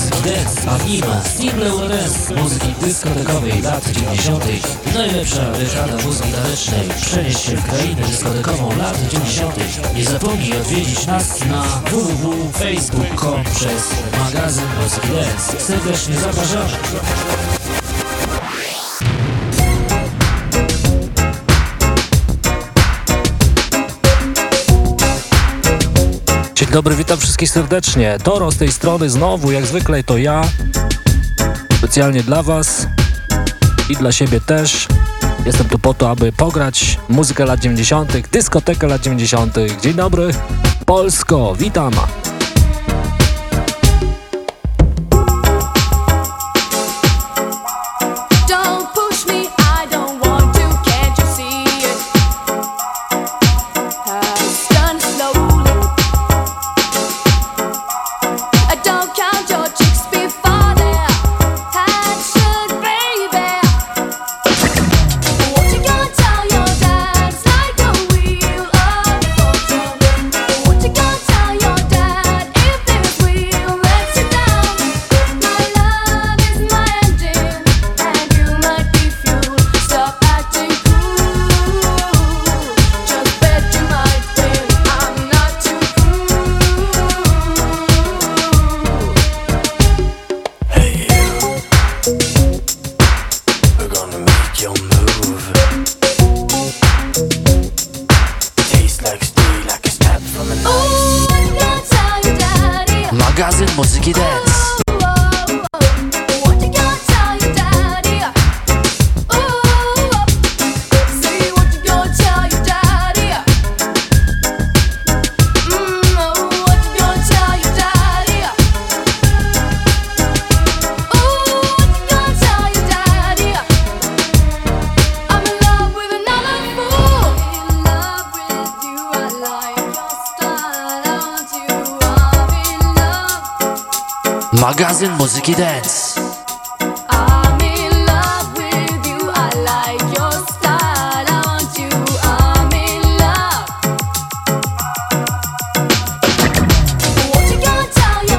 muzyki dance, a w nim single dance muzyki dyskotekowej lat 90. Najlepsza dekada muzyki tanecznej. Przenieś się w krainę dyskotekową lat 90. Nie zapomnij odwiedzić nas na www.facebook.com przez magazyn muzyki dance. Serdecznie zapraszamy. Dzień dobry, witam wszystkich serdecznie. Toro z tej strony znowu, jak zwykle to ja. Specjalnie dla Was i dla siebie też. Jestem tu po to, aby pograć muzykę lat 90., dyskotekę lat 90. Dzień dobry, Polsko, witam. Muzyki dance.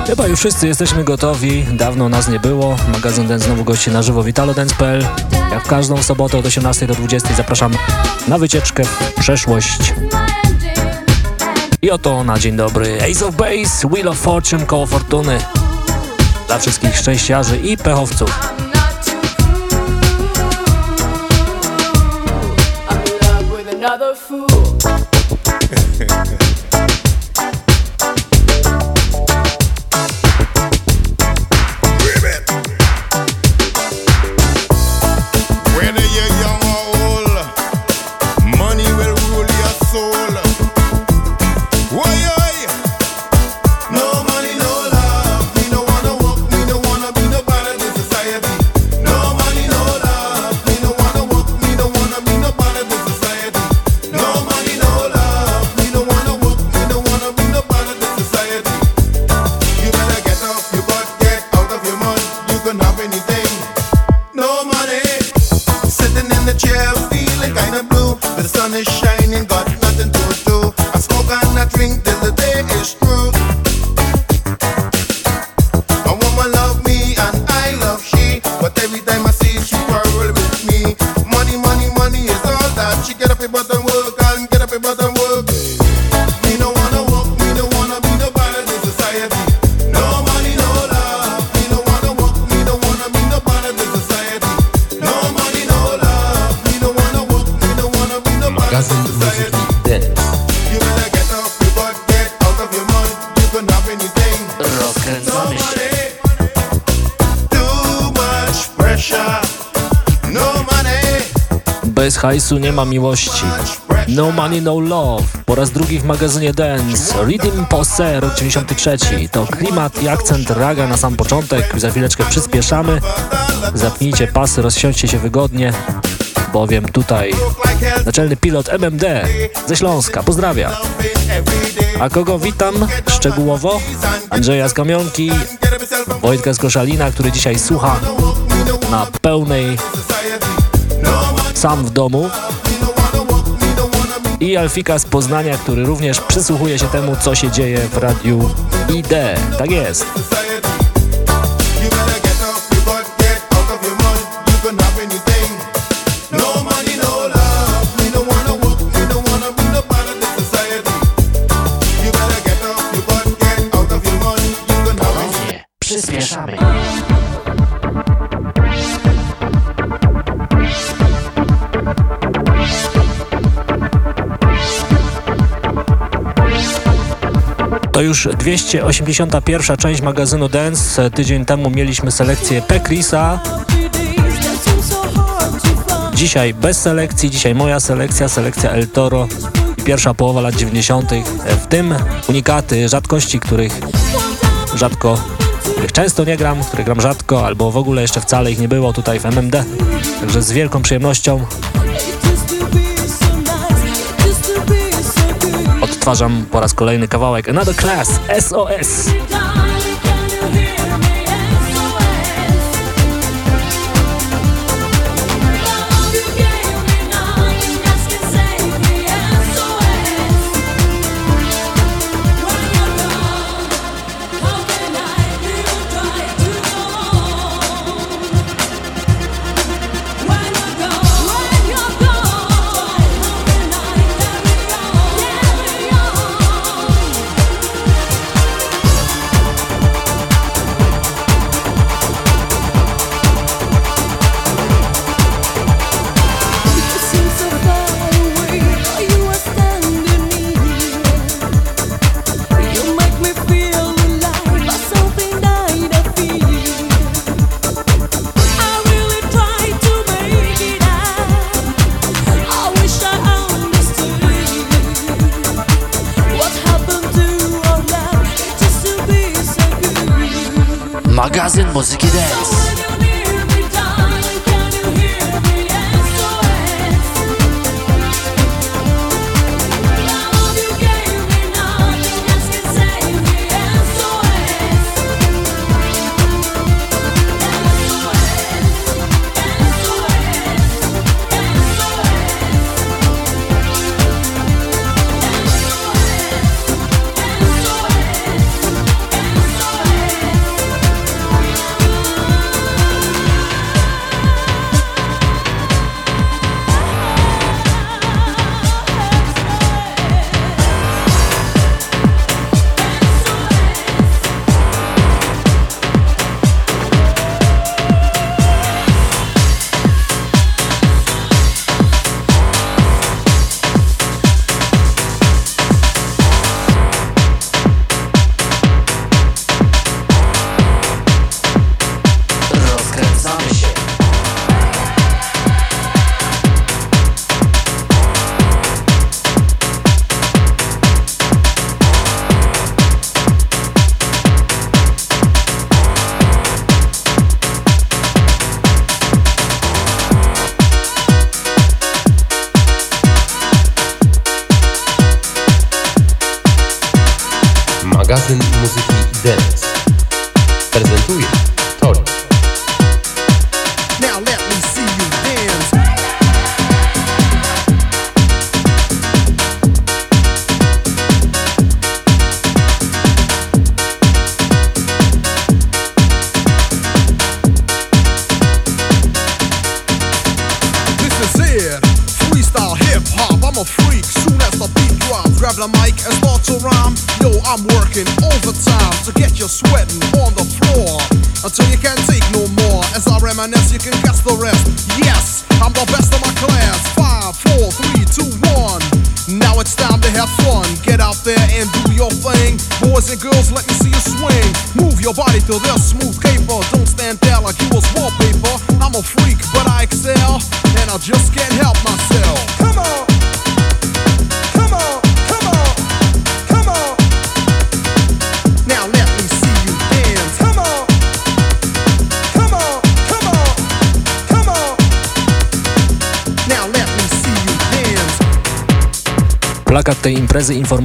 Chyba już wszyscy jesteśmy gotowi, dawno nas nie było. Magazyn Dance znowu gości na żywo witalodance.pl. Jak w każdą sobotę od 18 do 20 zapraszam na wycieczkę w przeszłość. I oto na dzień dobry Ace of Base, Wheel of Fortune, koło fortuny dla wszystkich szczęściarzy i pechowców. Hajsu nie ma miłości. No Money No Love po raz drugi w magazynie Dance. Reading Posse rok 93. To klimat i akcent raga na sam początek. Za chwileczkę przyspieszamy. Zapnijcie pasy, rozsiądźcie się wygodnie, bowiem tutaj naczelny pilot MMD ze Śląska. Pozdrawia. A kogo witam szczegółowo? Andrzeja z Kamionki, Wojtka z Koszalina, który dzisiaj słucha na pełnej sam w domu i Alfika z Poznania, który również przysłuchuje się temu, co się dzieje w radiu ID. Tak jest. To już 281 część magazynu Dance. Tydzień temu mieliśmy selekcję Pekrisa. Dzisiaj bez selekcji, dzisiaj moja selekcja, selekcja El Toro i pierwsza połowa lat 90. W tym unikaty, rzadkości, których rzadko, których często nie gram, których gram rzadko, albo w ogóle jeszcze wcale ich nie było tutaj w MMD. Także z wielką przyjemnością odtwarzam po raz kolejny kawałek Another Class SOS. Magazyn muzyki dance. Plakat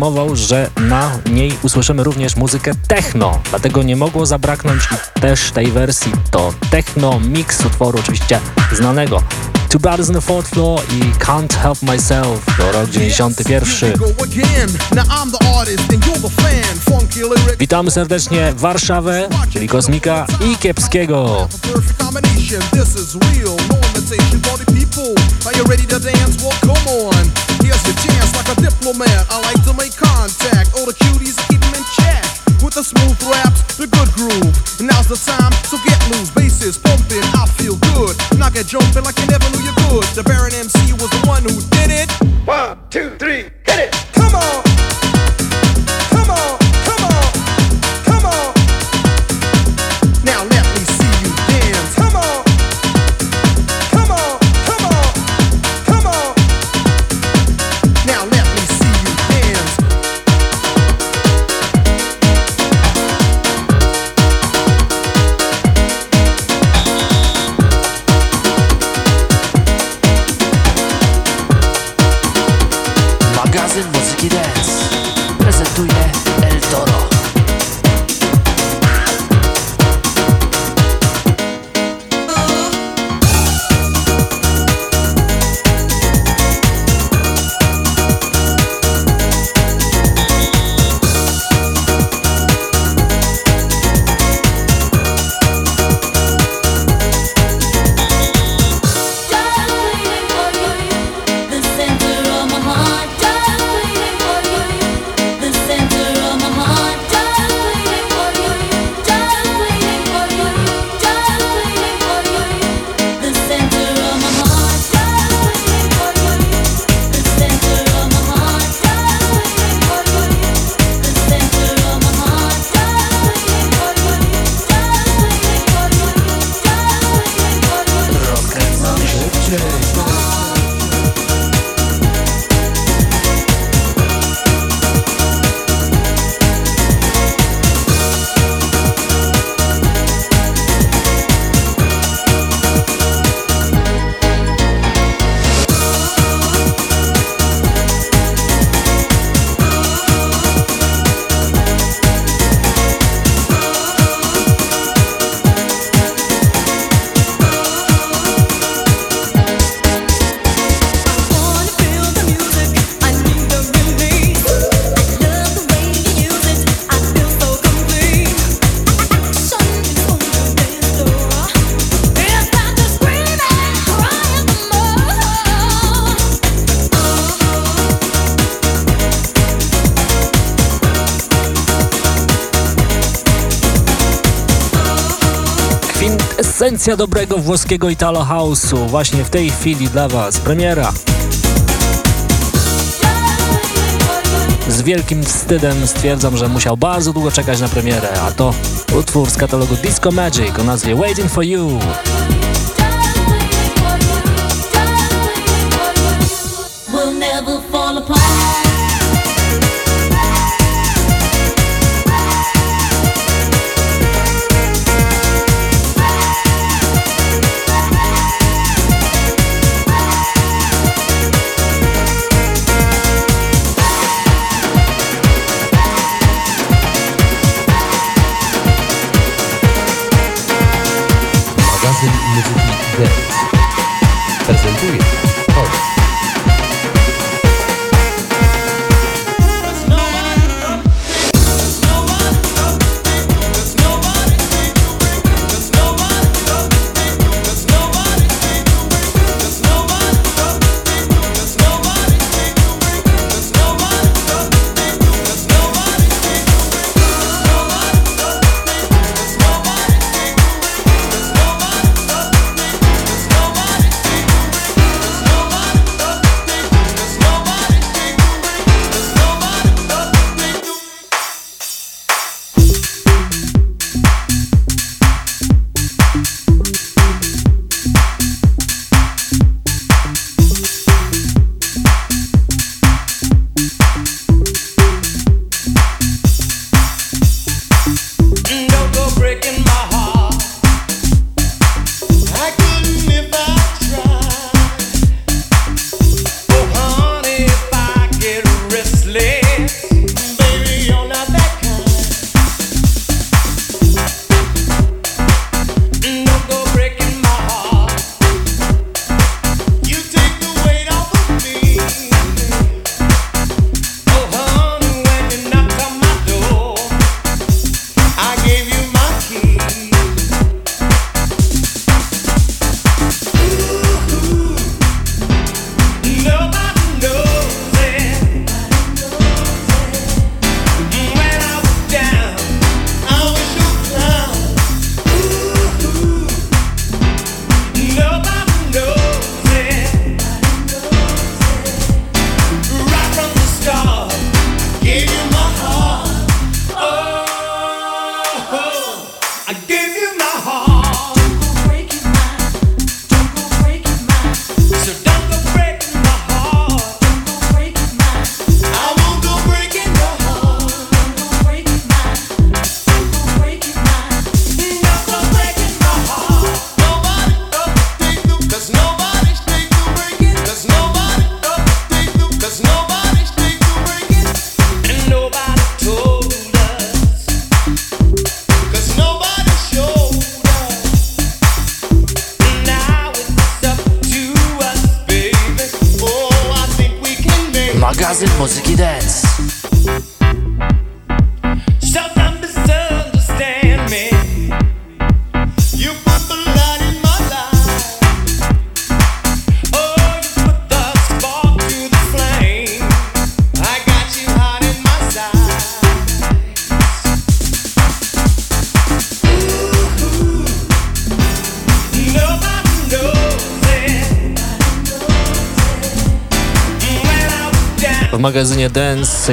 imprezy informował, że na niej usłyszymy również muzykę techno, dlatego nie mogło zabraknąć też tej wersji. To techno mix utworu oczywiście znanego. Two Brothers on the Fourth Floor i Can't Help Myself to rok 91. Witamy serdecznie Warszawę, czyli Kosmika i Kiepskiego. here's your chance. Like a diplomat, I like to make contact. All the cuties, keep them in check. With the smooth raps, the good groove. Now's the time, so get loose. Bass is pumping, I feel good. Now get jumping like you never knew you could. The Baron MC was Tradycja dobrego włoskiego Italo House'u właśnie w tej chwili dla Was premiera. Z wielkim wstydem stwierdzam, że musiał bardzo długo czekać na premierę, a to utwór z katalogu Disco Magic o nazwie Waiting for You.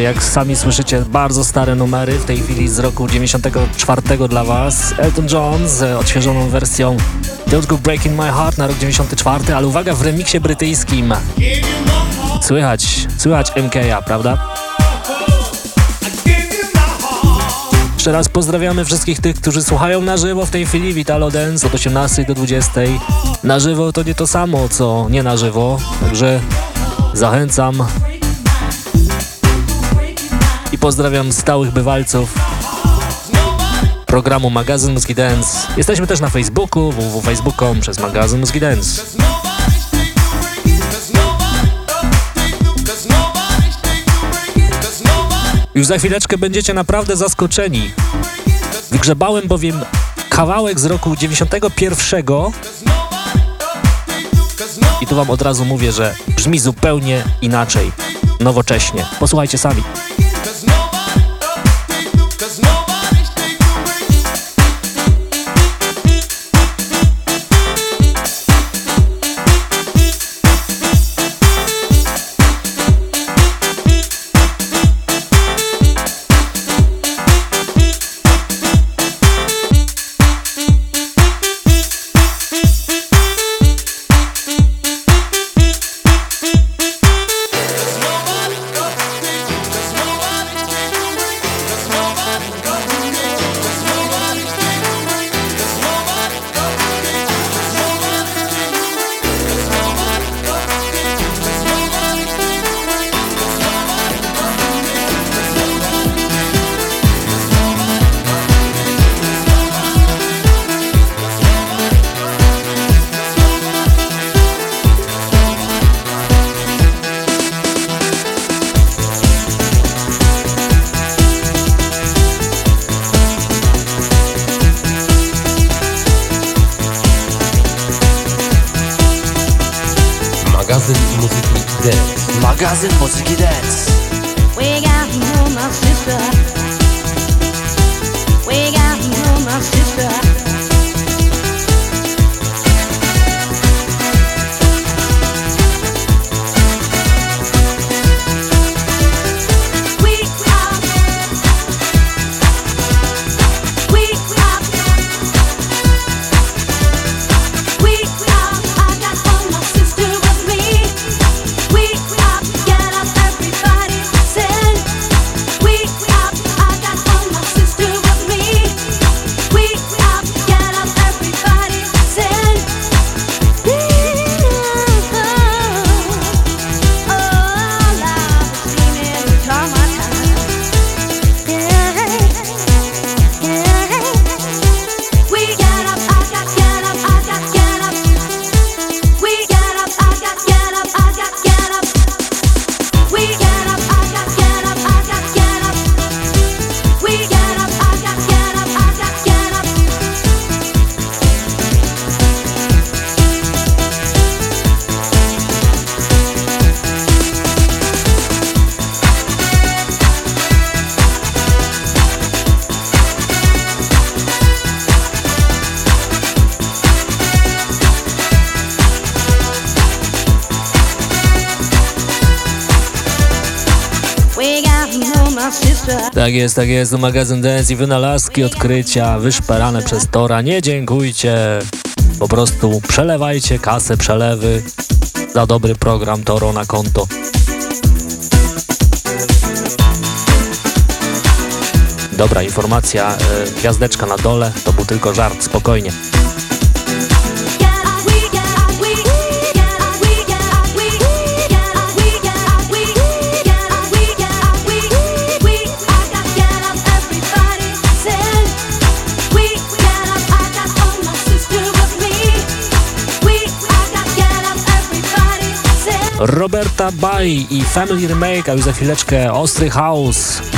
Jak sami słyszycie, bardzo stare numery, w tej chwili z roku 94 dla Was. Elton John z odświeżoną wersją Don't Go Breaking My Heart na rok 94, ale uwaga, w remiksie brytyjskim słychać, słychać MK'a, prawda? Jeszcze raz pozdrawiamy wszystkich tych, którzy słuchają na żywo w tej chwili Vitalo Dance od 18 do 20. Na żywo to nie to samo, co nie na żywo, także zachęcam pozdrawiam stałych bywalców programu Magazyn Muzyki Dance. Jesteśmy też na Facebooku, www.facebook.com przez Magazyn Muzyki Dance. Już za chwileczkę będziecie naprawdę zaskoczeni. Wygrzebałem bowiem kawałek z roku 91 i tu wam od razu mówię, że brzmi zupełnie inaczej, nowocześnie. Posłuchajcie sami. Tak jest, tak jest, magazyn Dance i wynalazki, odkrycia wyszperane przez Tora. Nie dziękujcie, po prostu przelewajcie kasę, przelewy za dobry program Toro na konto. Dobra informacja, e, gwiazdeczka na dole, to był tylko żart, spokojnie. Roberta Bay i Family Remake, a już za chwileczkę Ostry House.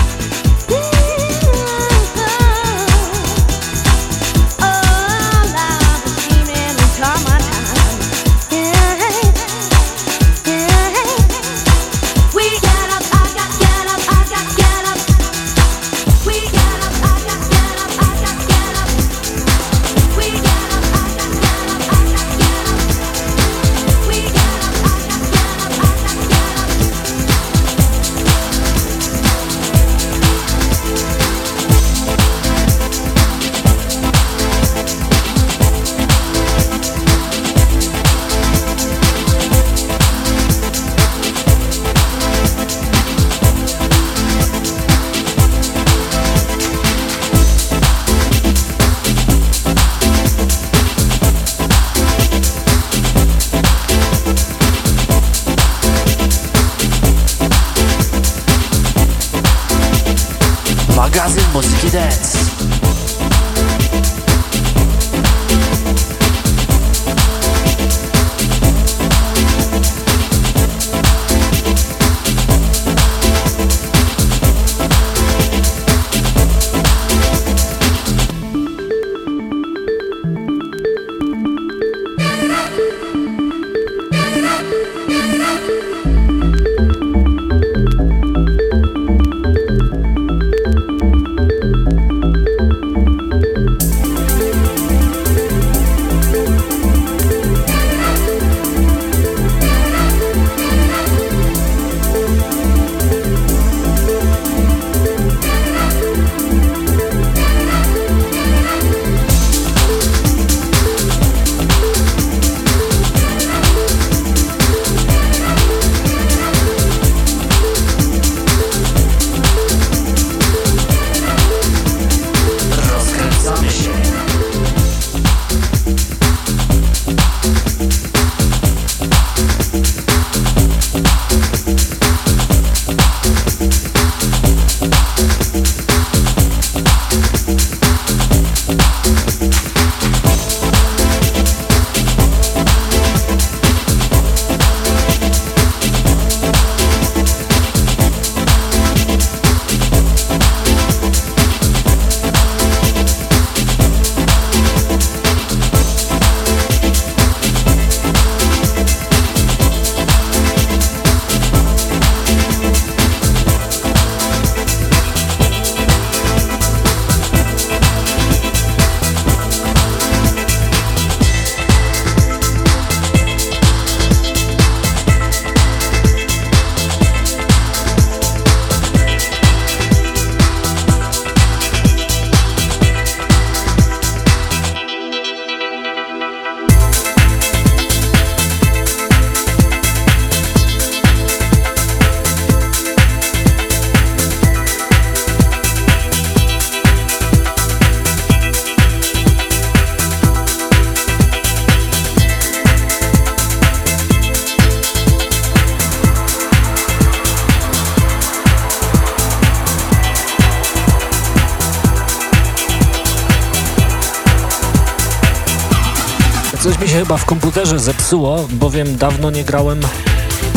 Chyba w komputerze zepsuło, bowiem dawno nie grałem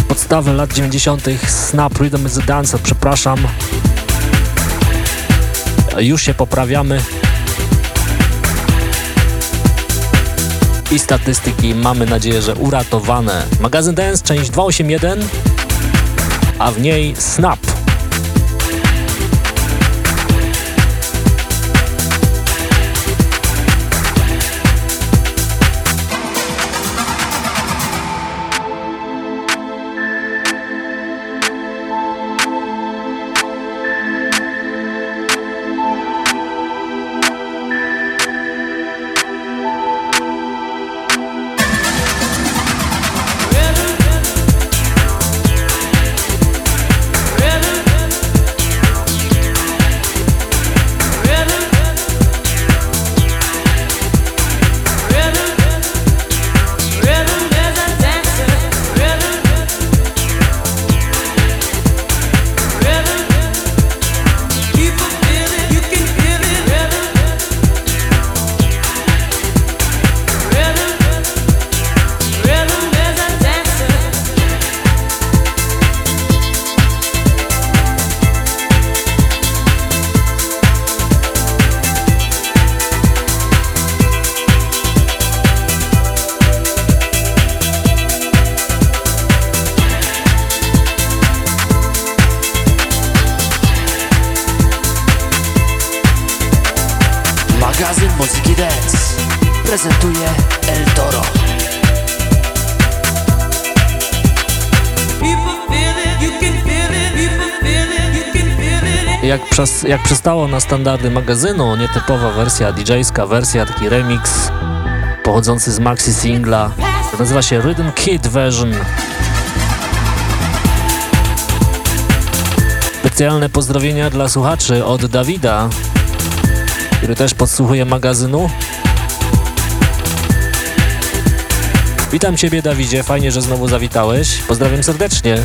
podstawy lat 90. Snap Rhythm is a Dancer, przepraszam. Już się poprawiamy. I statystyki mamy nadzieję, że uratowane. Magazyn Dance, część 281, a w niej Snap. Jak, przystało na standardy magazynu, nietypowa wersja DJ-ska, wersja, taki remix pochodzący z maxi singla, nazywa się Rhythm Kid Version. Specjalne pozdrowienia dla słuchaczy od Dawida, który też podsłuchuje magazynu. Witam Ciebie Dawidzie, fajnie, że znowu zawitałeś. Pozdrawiam serdecznie.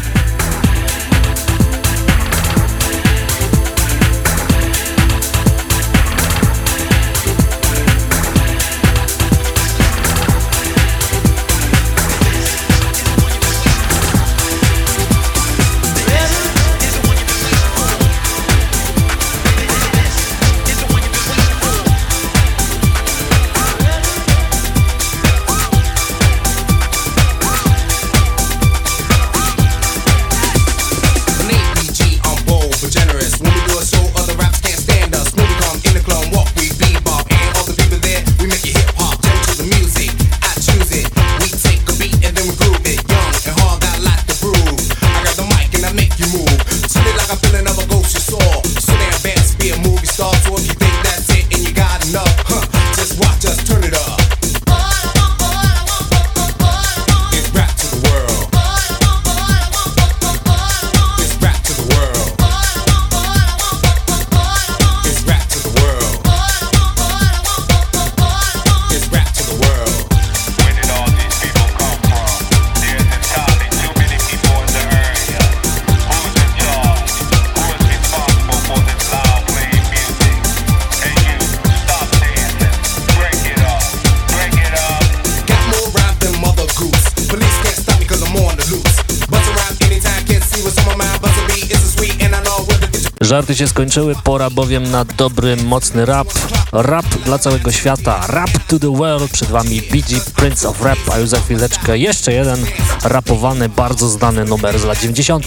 Pora bowiem na dobry, mocny rap. Rap dla całego świata. Rap to the world. Przed wami BG Prince of Rap, a już za chwileczkę jeszcze jeden rapowany, bardzo znany numer z lat 90.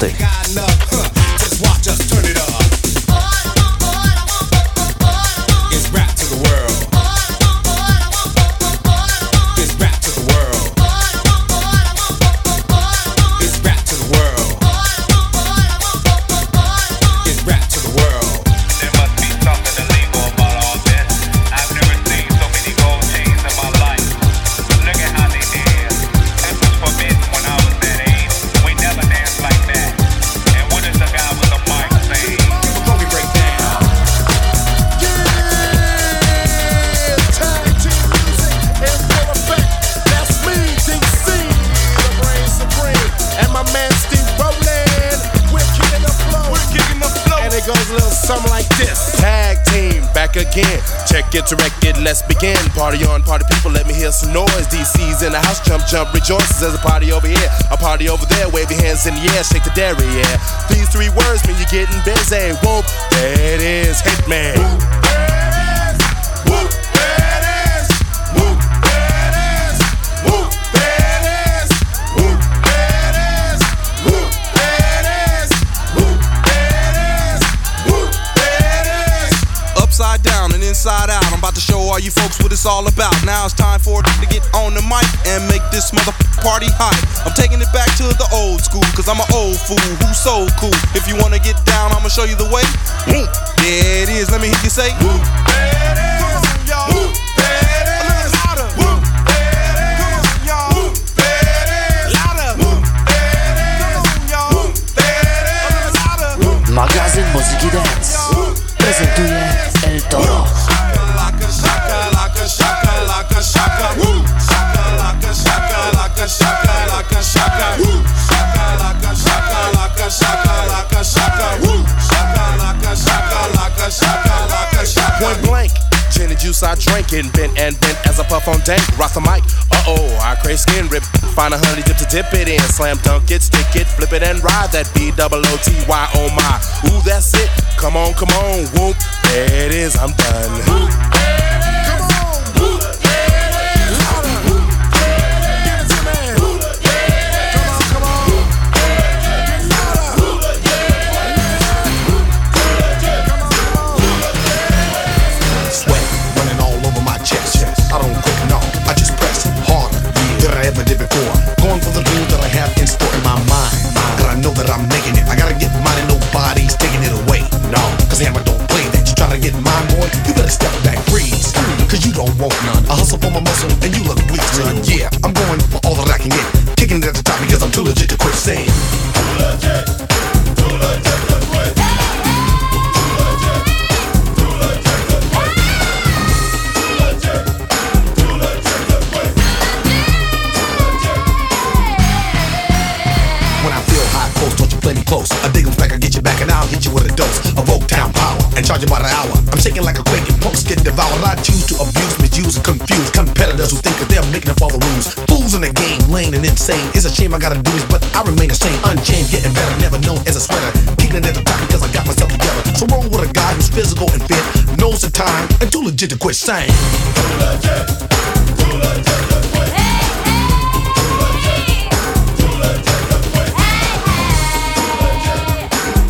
Wave your shakalaka, shakalaka, shaka. Point blank. Gin and juice I drink and bent and bent as I puff on dank. Rock the mic. Uh oh, I crave skin rip. Find a honey dip to dip it in. Slam dunk it, stick it, flip it and ride that B double O T Y. Oh my. Ooh, that's it. Come on, come on. Whoop. There it is. I'm done. Whoop. Insane. It's a shame I gotta do this, but I remain the same, unchained, getting better, never known as a sweater. Kicking at the because I got myself together. So roll with a guy who's physical and fit, knows the time, and too legit to quit saying.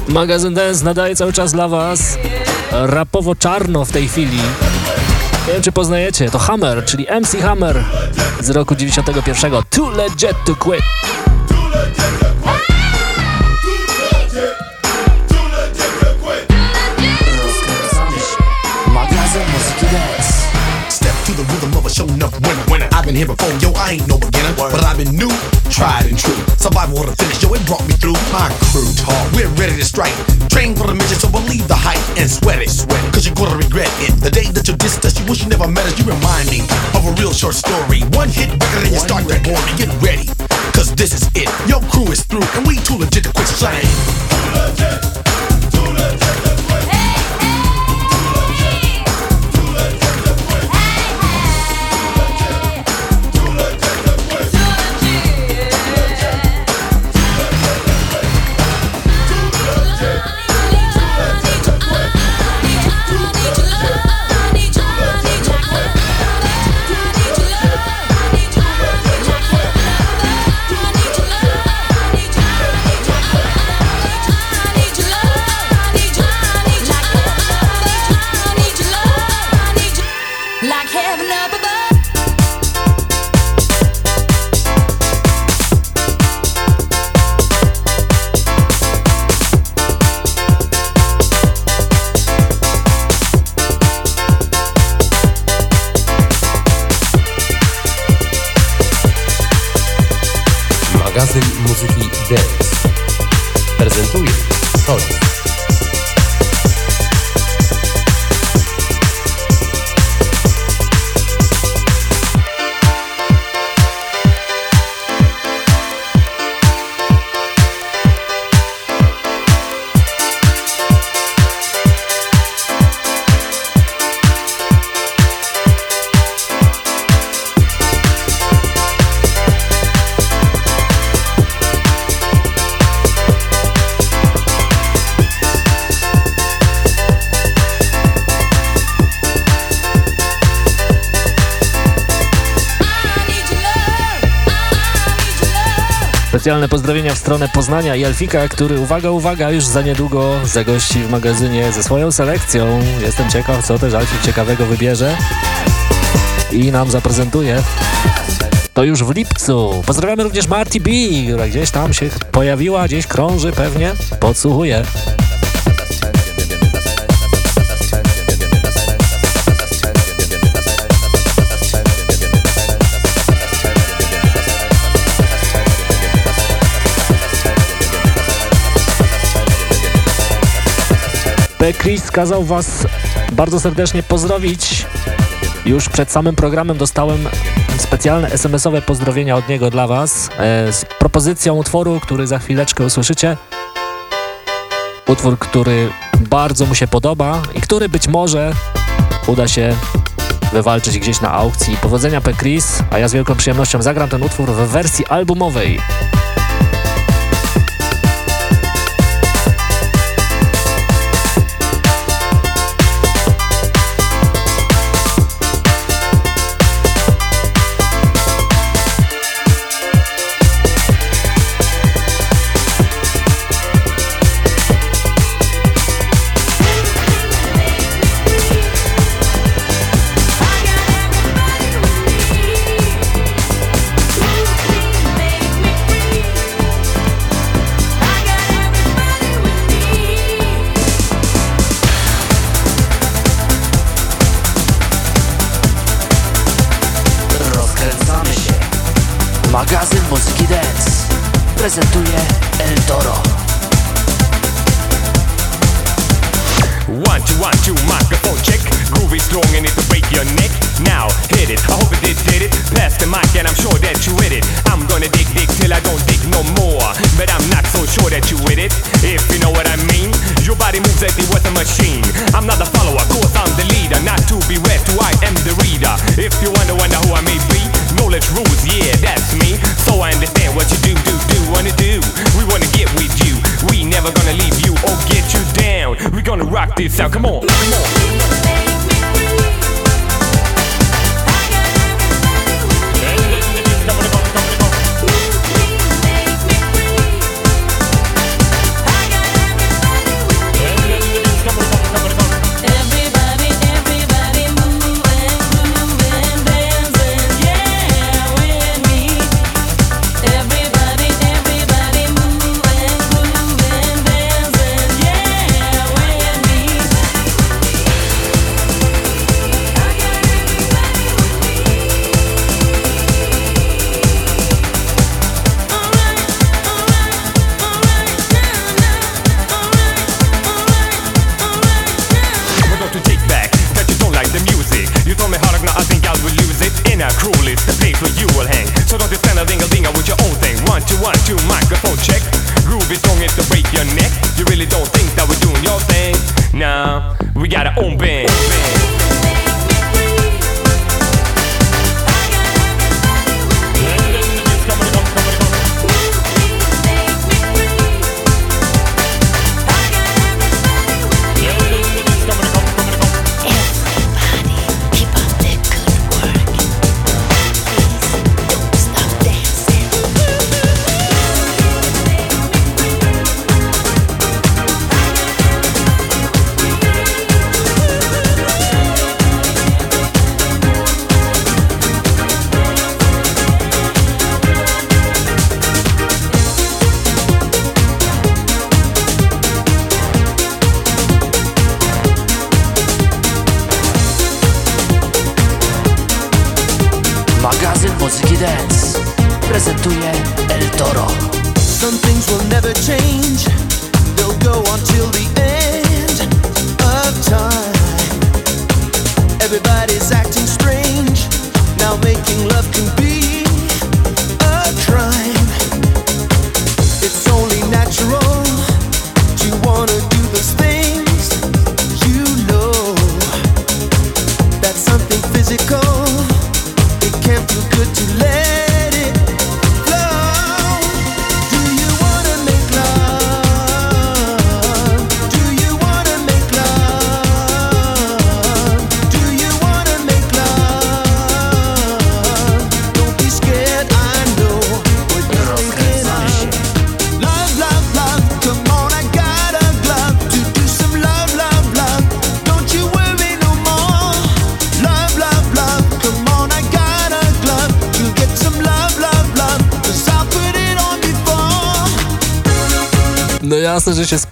Magazyn Dance nadaje cały czas dla Was rapowo-czarno w tej chwili. Nie wiem, czy poznajecie, to Hammer, czyli MC Hammer z roku 91. Too Legit to Quit. Magazyn muzyki dance. Step to the rhythm of a show been here before, yo, I ain't no beginner, but I've been new, tried and true. Survival of the finish, yo, it brought me through. My crew talk, we're ready to strike. Train for the mission, so believe the hype and sweat it, sweat it, cause you're gonna regret it. The day that you dissed us, you wish you never met us, you remind me of a real short story. One hit record and you start to bore me. Get ready, cause this is it. Your crew is through, and we too legit to quit slaying. Like episodio. Specjalne pozdrowienia w stronę Poznania i Alfika, który, uwaga, uwaga, już za niedługo zagości w magazynie ze swoją selekcją. Jestem ciekaw, co też Alfik ciekawego wybierze i nam zaprezentuje. To już w lipcu. Pozdrawiamy również Marty B, która gdzieś tam się pojawiła, gdzieś krąży pewnie, podsłuchuje. Chris kazał Was bardzo serdecznie pozdrowić. Już przed samym programem dostałem specjalne SMS-owe pozdrowienia od niego dla Was e, z propozycją utworu, który za chwileczkę usłyszycie. Utwór, który bardzo mu się podoba i który być może uda się wywalczyć gdzieś na aukcji. Powodzenia P. Chris, a ja z wielką przyjemnością zagram ten utwór w wersji albumowej.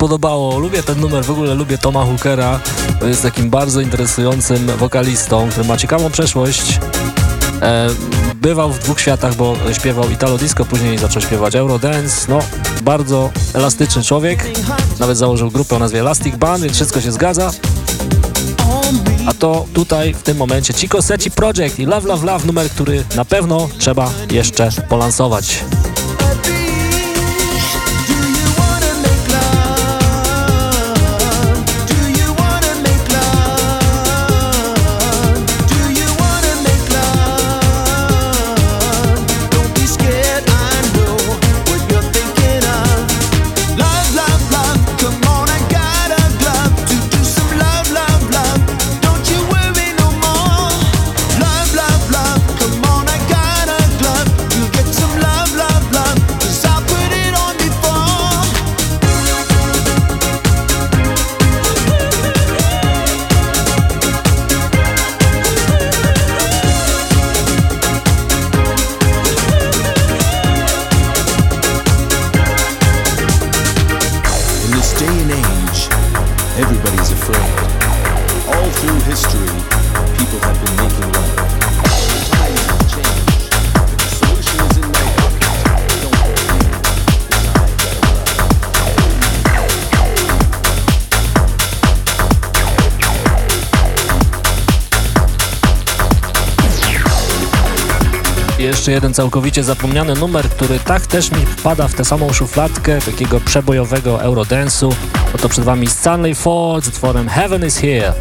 spodobało. Lubię ten numer, w ogóle lubię Toma Hookera. To jest takim bardzo interesującym wokalistą, który ma ciekawą przeszłość. E, bywał w dwóch światach, bo śpiewał Italo Disco, później zaczął śpiewać Eurodance. No, bardzo elastyczny człowiek. Nawet założył grupę o nazwie Elastic Band, więc wszystko się zgadza. A to tutaj w tym momencie Chico Seti Project i Love Love Love numer, który na pewno trzeba jeszcze polansować. Jeszcze jeden całkowicie zapomniany numer, który tak też mi wpada w tę samą szufladkę takiego przebojowego Eurodance'u. Oto przed wami Stanley Ford z utworem Heaven is Here.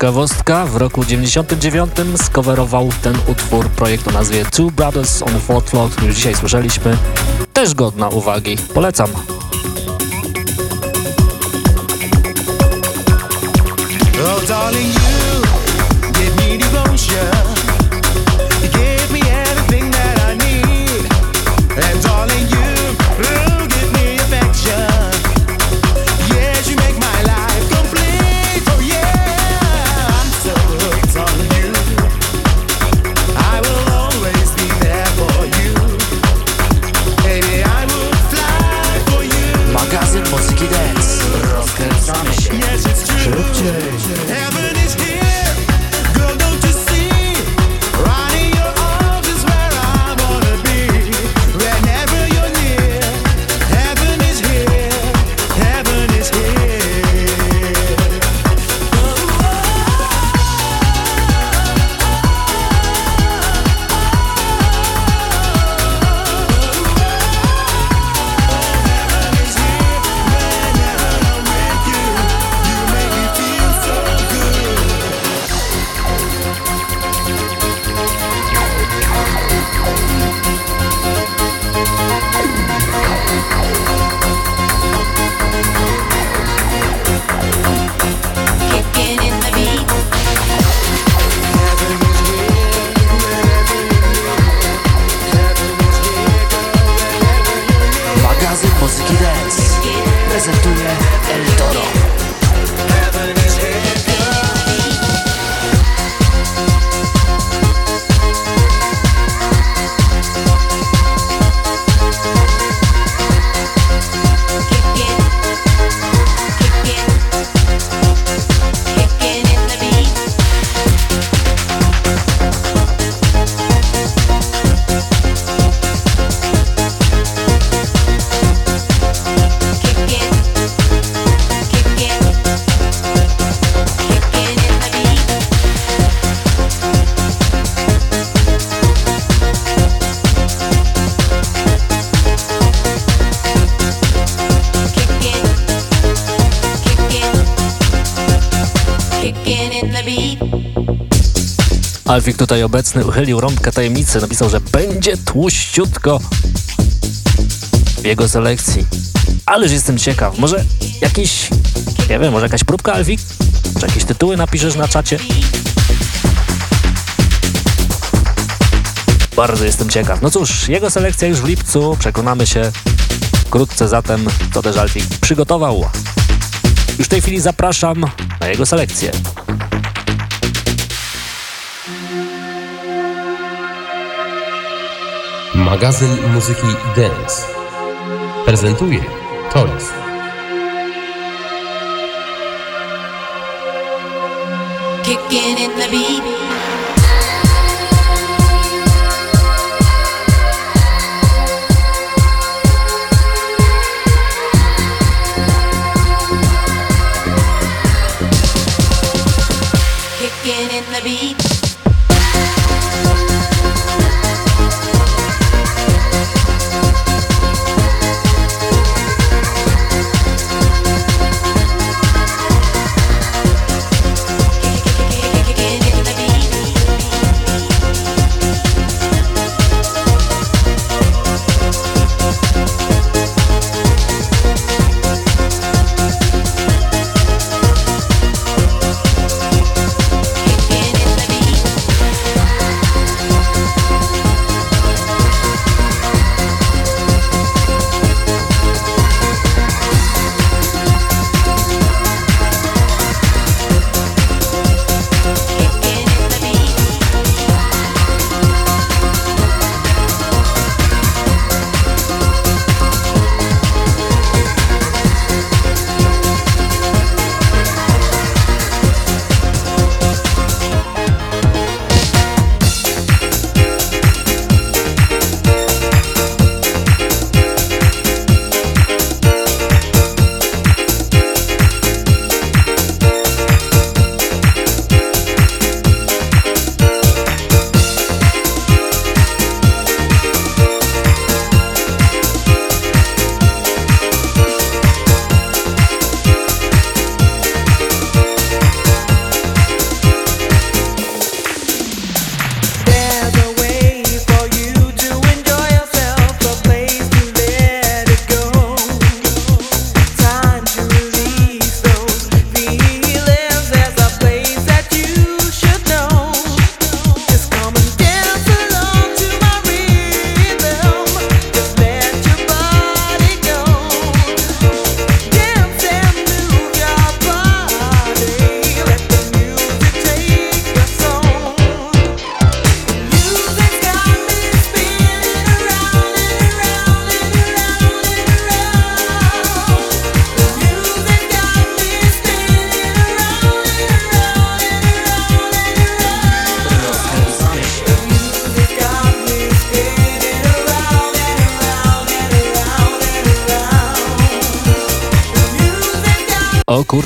Ciekawostka, w roku 99 skowerował ten utwór projekt o nazwie Two Brothers on Fourth Floor, który dzisiaj słyszeliśmy. Też godna uwagi. Polecam. Alfik tutaj obecny uchylił rąbkę tajemnicy, napisał, że będzie tłuściutko w jego selekcji. Ależ jestem ciekaw, może jakiś, nie wiem, może jakaś próbka Alfik? Czy jakieś tytuły napiszesz na czacie? Bardzo jestem ciekaw. No cóż, jego selekcja już w lipcu, przekonamy się wkrótce zatem, co też Alfik przygotował. Już w tej chwili zapraszam na jego selekcję. Magazyn muzyki Dance prezentuje Toys. Kicking in the beat.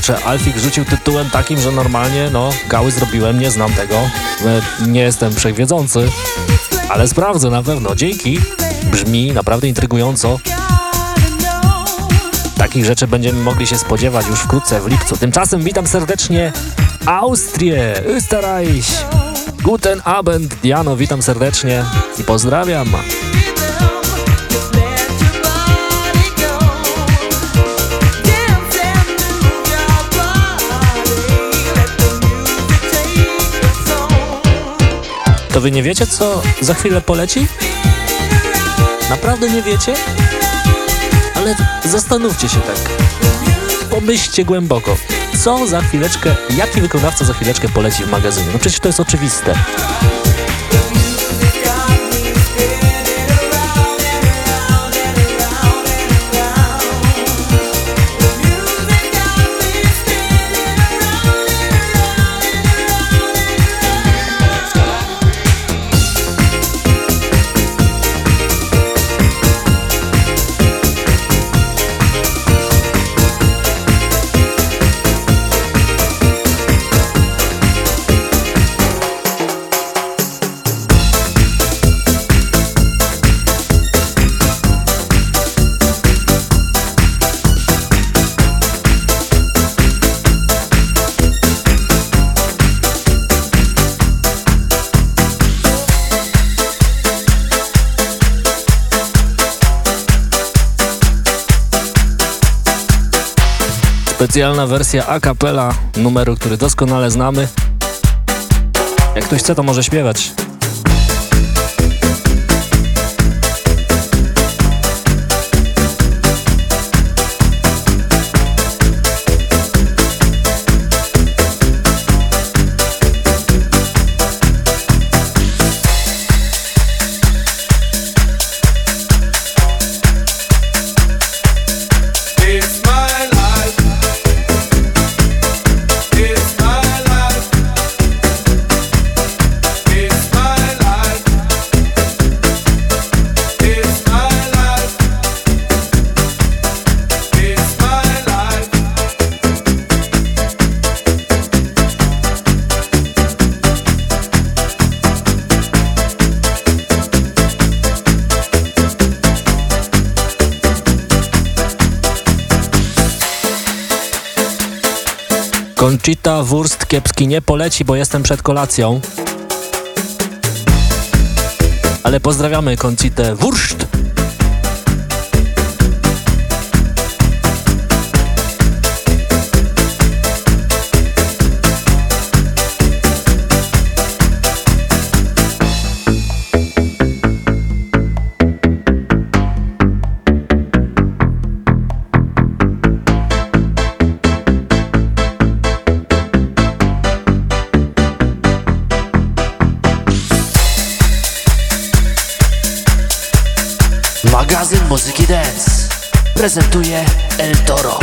Kurczę, Alfik rzucił tytułem takim, że normalnie, no, gały zrobiłem, nie znam tego. E, Nie jestem wszechwiedzący, ale sprawdzę na pewno. Dzięki. Brzmi naprawdę intrygująco. Takich rzeczy będziemy mogli się spodziewać już wkrótce w lipcu. Tymczasem witam serdecznie Austrię, Österreich. Guten Abend, Diano, witam serdecznie i pozdrawiam. Wy nie wiecie, co za chwilę poleci? Naprawdę nie wiecie? Ale zastanówcie się tak. Pomyślcie głęboko. Co za chwileczkę, jaki wykonawca za chwileczkę poleci w magazynie? No przecież to jest oczywiste. Specjalna wersja a cappella numeru, który doskonale znamy. Jak ktoś chce, to może śpiewać. Kiepski, nie poleci, bo jestem przed kolacją. Ale pozdrawiamy Concitę Wurst. prezentuje El Toro.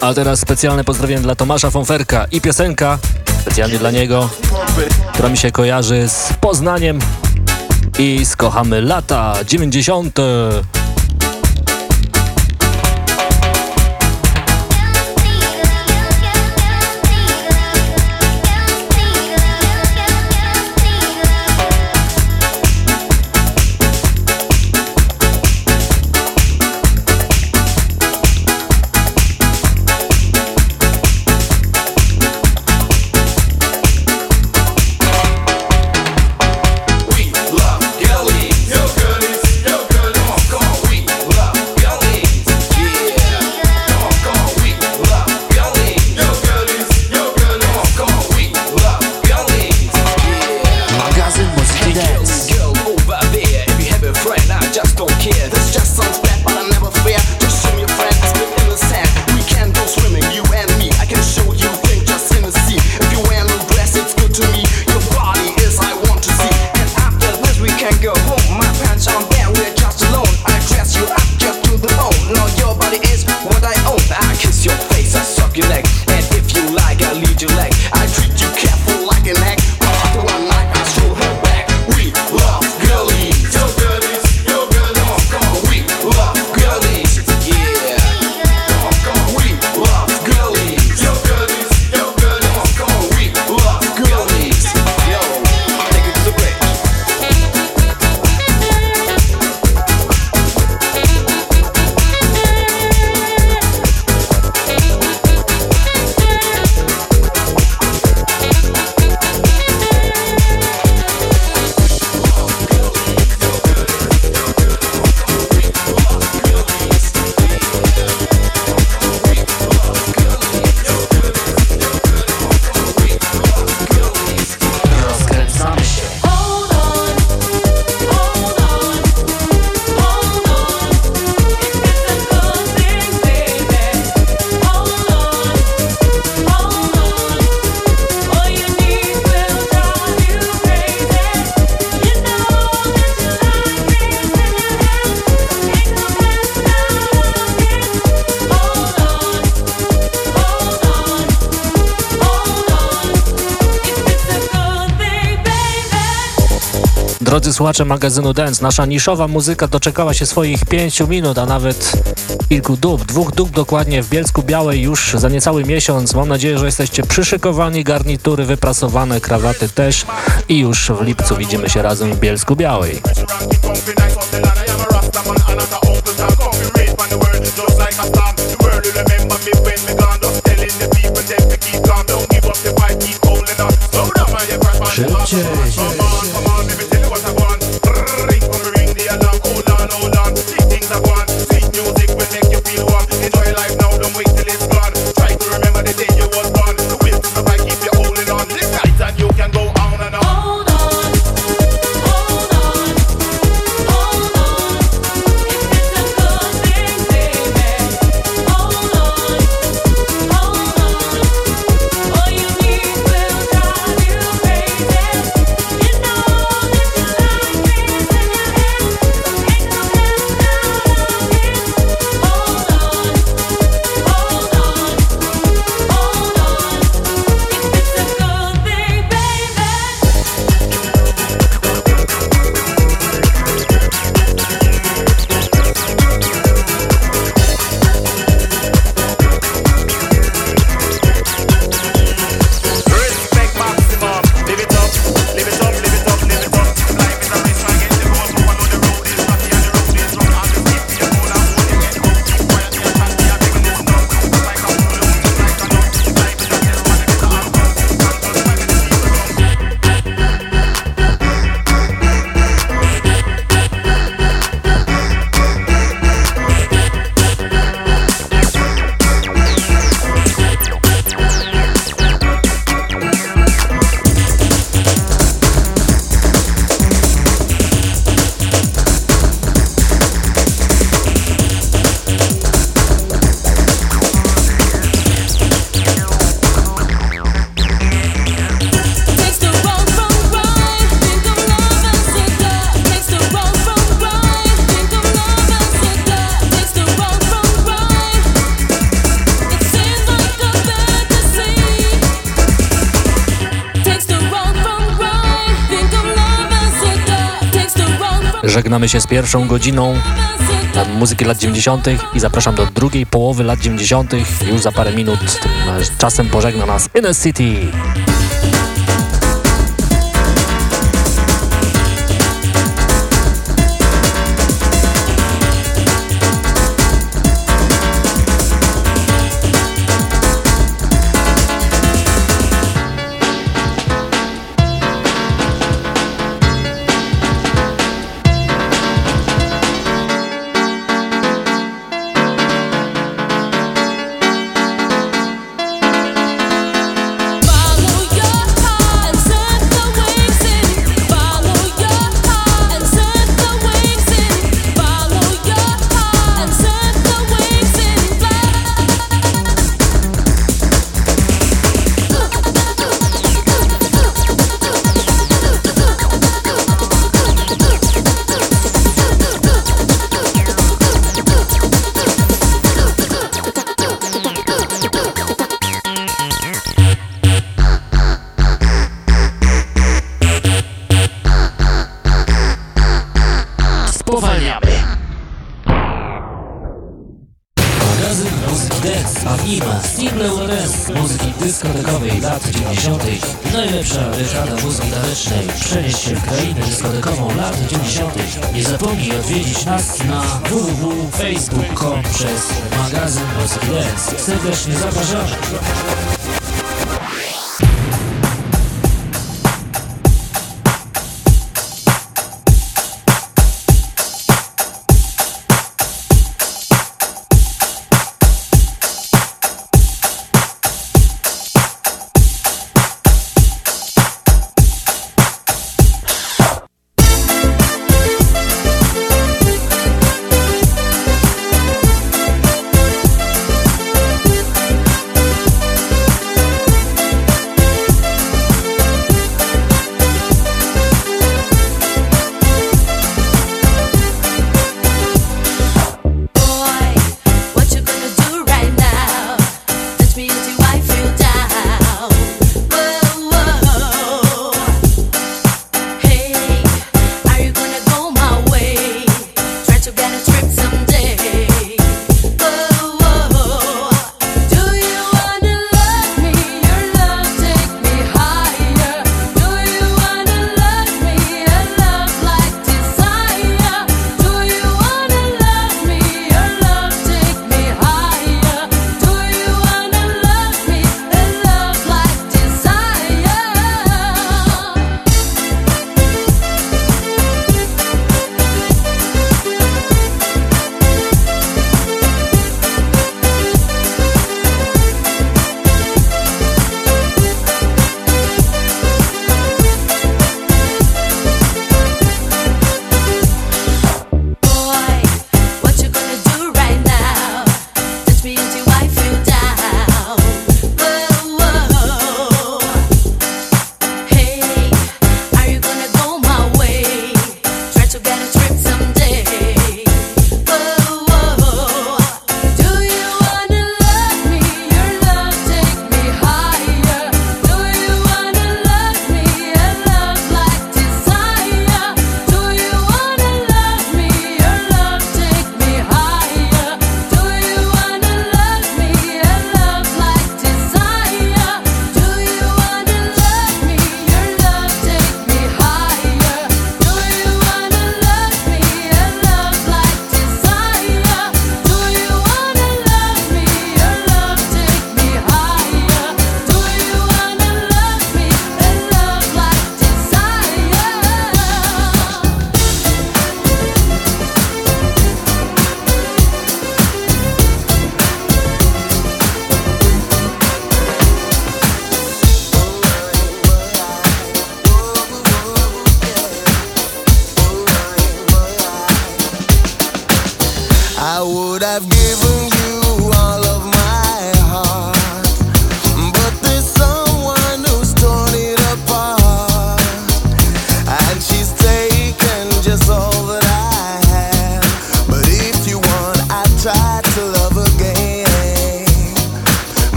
A teraz specjalne pozdrowienie dla Tomasza Fonferka i piosenka specjalnie dla niego która mi się kojarzy z Poznaniem i z kochamy lata 90. słuchacze magazynu Dance. Nasza niszowa muzyka doczekała się swoich pięciu minut, a nawet kilku dób, dwóch dób dokładnie w Bielsku Białej już za niecały miesiąc. Mam nadzieję, że jesteście przyszykowani, garnitury wyprasowane, krawaty też i już w lipcu widzimy się razem w Bielsku Białej. Szybciej! Żegnamy się z pierwszą godziną muzyki lat 90. i zapraszam do drugiej połowy lat 90. Już za parę minut czasem pożegna nas Inner City.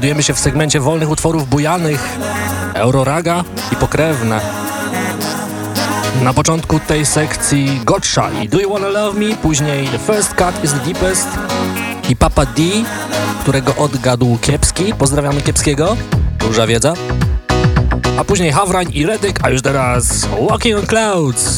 znajdujemy się w segmencie wolnych utworów bujanych, Euroraga i pokrewne. Na początku tej sekcji Gotcha i Do You Wanna Love Me, później The First Cut is the Deepest i Papa D, którego odgadł Kiepski. Pozdrawiamy Kiepskiego, duża wiedza. A później Hawrań i Redek, a już teraz Walking on Clouds.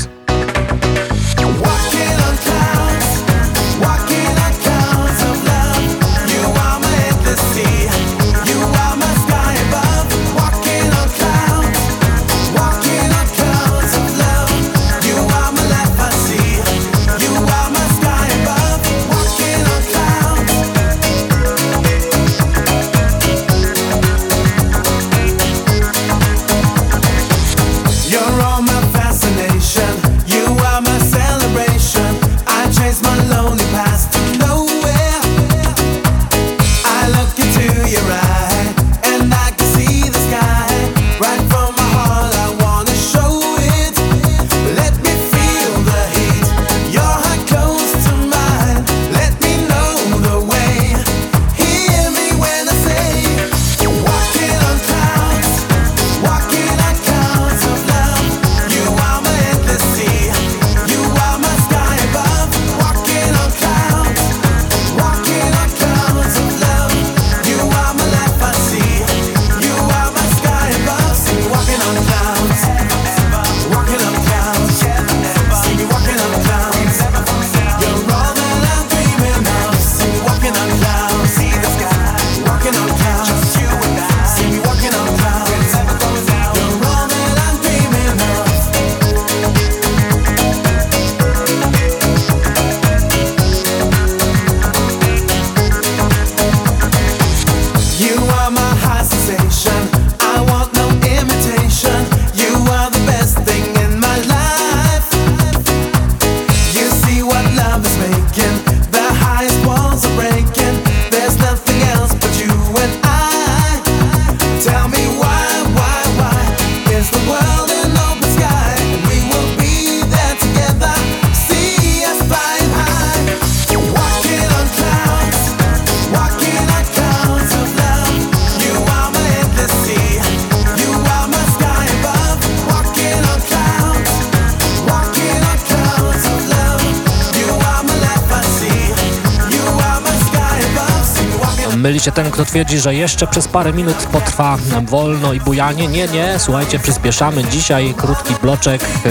oczywiście ten, kto twierdzi, że jeszcze przez parę minut potrwa wolno i bujanie. Nie, nie, słuchajcie, przyspieszamy. Dzisiaj krótki bloczek yy,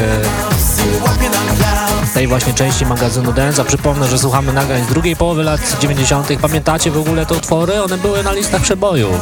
tej właśnie części magazynu Denza. Przypomnę, że słuchamy nagrań z drugiej połowy lat 90. Pamiętacie w ogóle te utwory? One były na listach przebojów.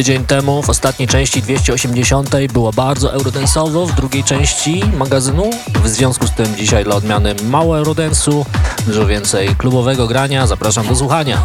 Tydzień temu w ostatniej części 280 było bardzo eurodensowo, w drugiej części magazynu. W związku z tym dzisiaj dla odmiany mało eurodensu, dużo więcej klubowego grania. Zapraszam do słuchania.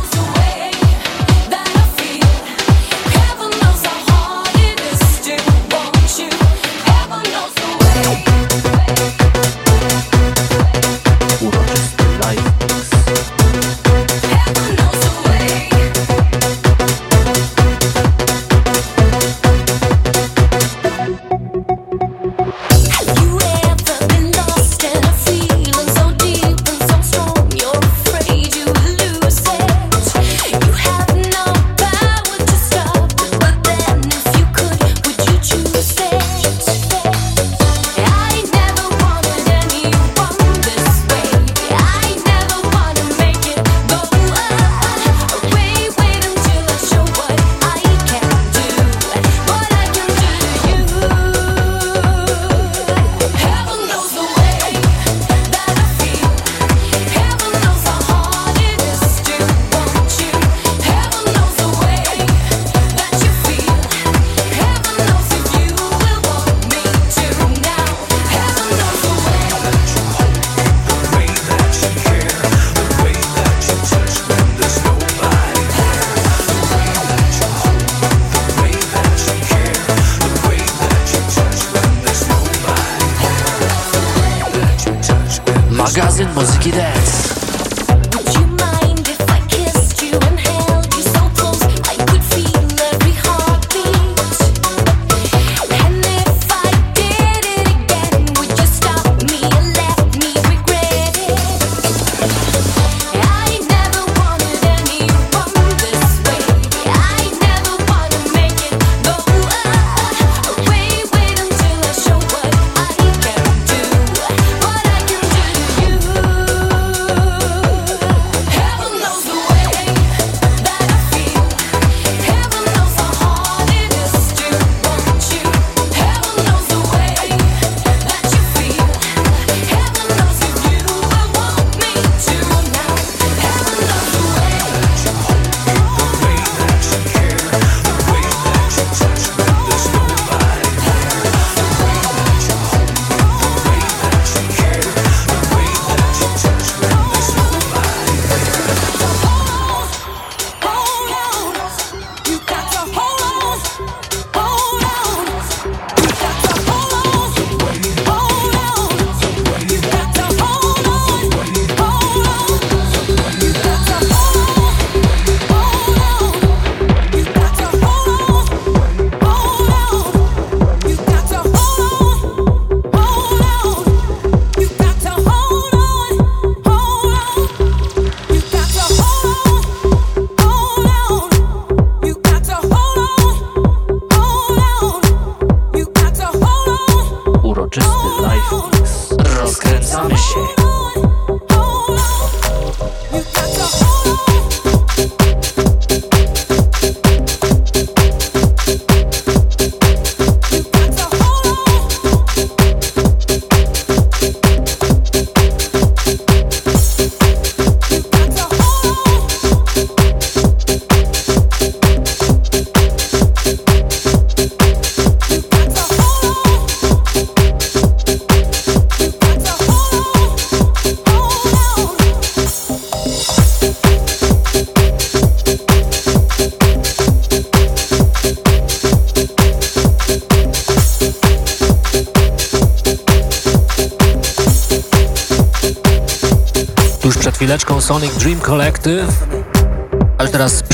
muzyki dance.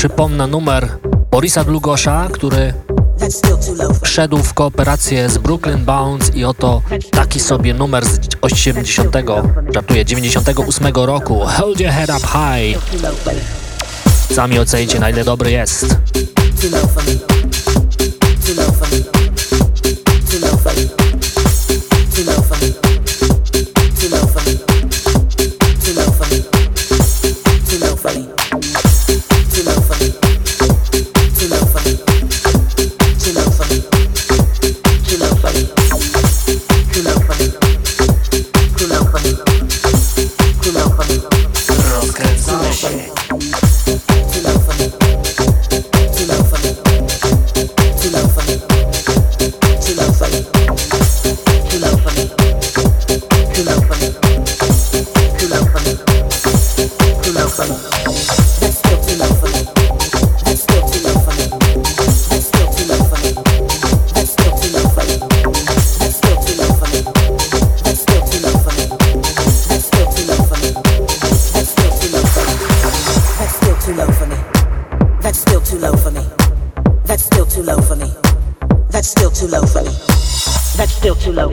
Przypomnę numer Borisa Dlugosza, który wszedł w kooperację z Brooklyn Bounce i oto taki sobie numer z 80, żartuję, 98 roku. Hold your head up high. Sami ocenicie na ile dobry jest.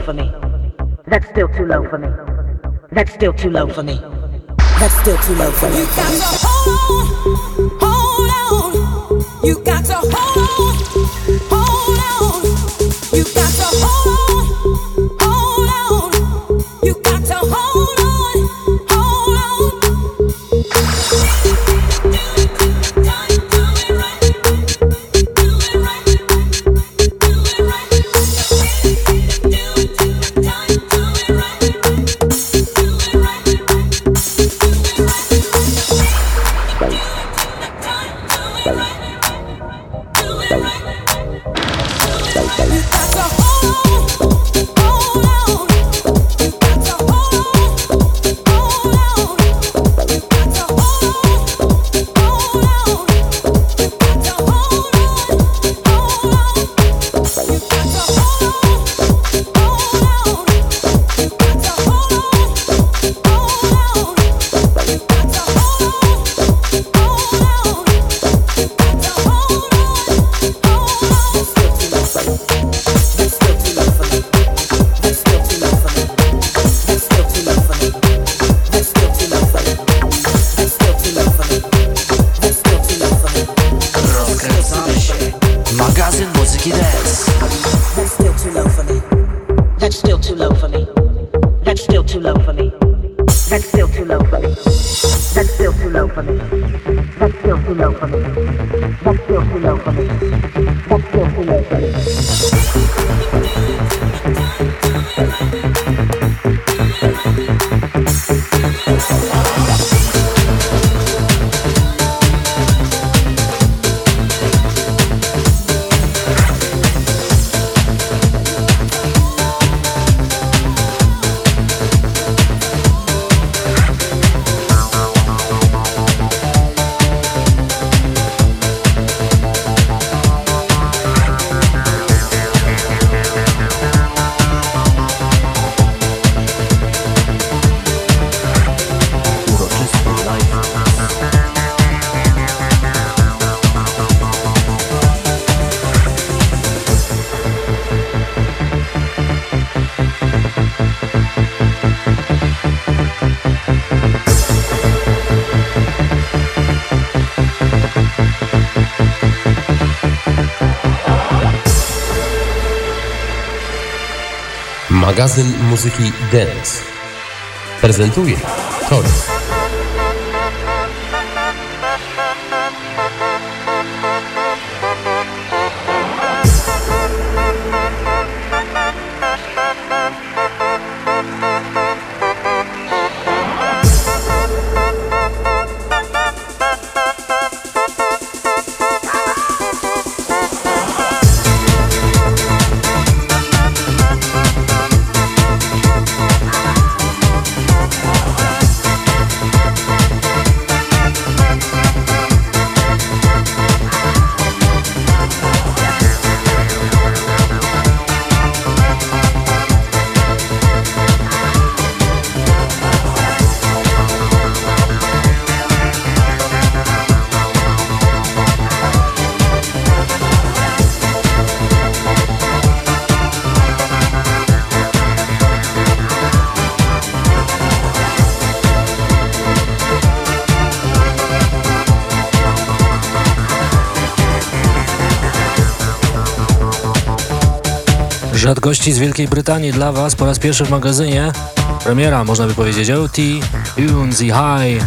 For me. That's still too low for me. That's still too low for me. That's still too low for me. You got to hold on, hold on. You got to hold muzyki Dance. Prezentuje Rzadkości z Wielkiej Brytanii dla Was po raz pierwszy w magazynie. Premiera, można by powiedzieć, OT, Tunes i High.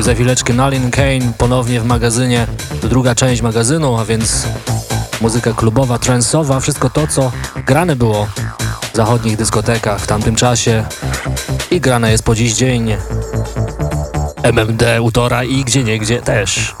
Za chwileczkę Nalin Kane ponownie w magazynie. To druga część magazynu, a więc muzyka klubowa, transowa, wszystko to, co grane było w zachodnich dyskotekach w tamtym czasie i grane jest po dziś dzień. MMD, Utora i gdzie niegdzie też.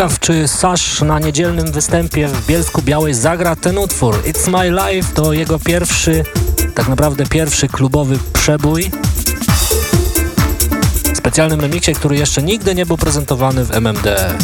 Ciekaw, czy Sash na niedzielnym występie w Bielsku Białej zagra ten utwór. It's My Life to jego pierwszy, tak naprawdę pierwszy klubowy przebój. W specjalnym remiksie, który jeszcze nigdy nie był prezentowany w MMD.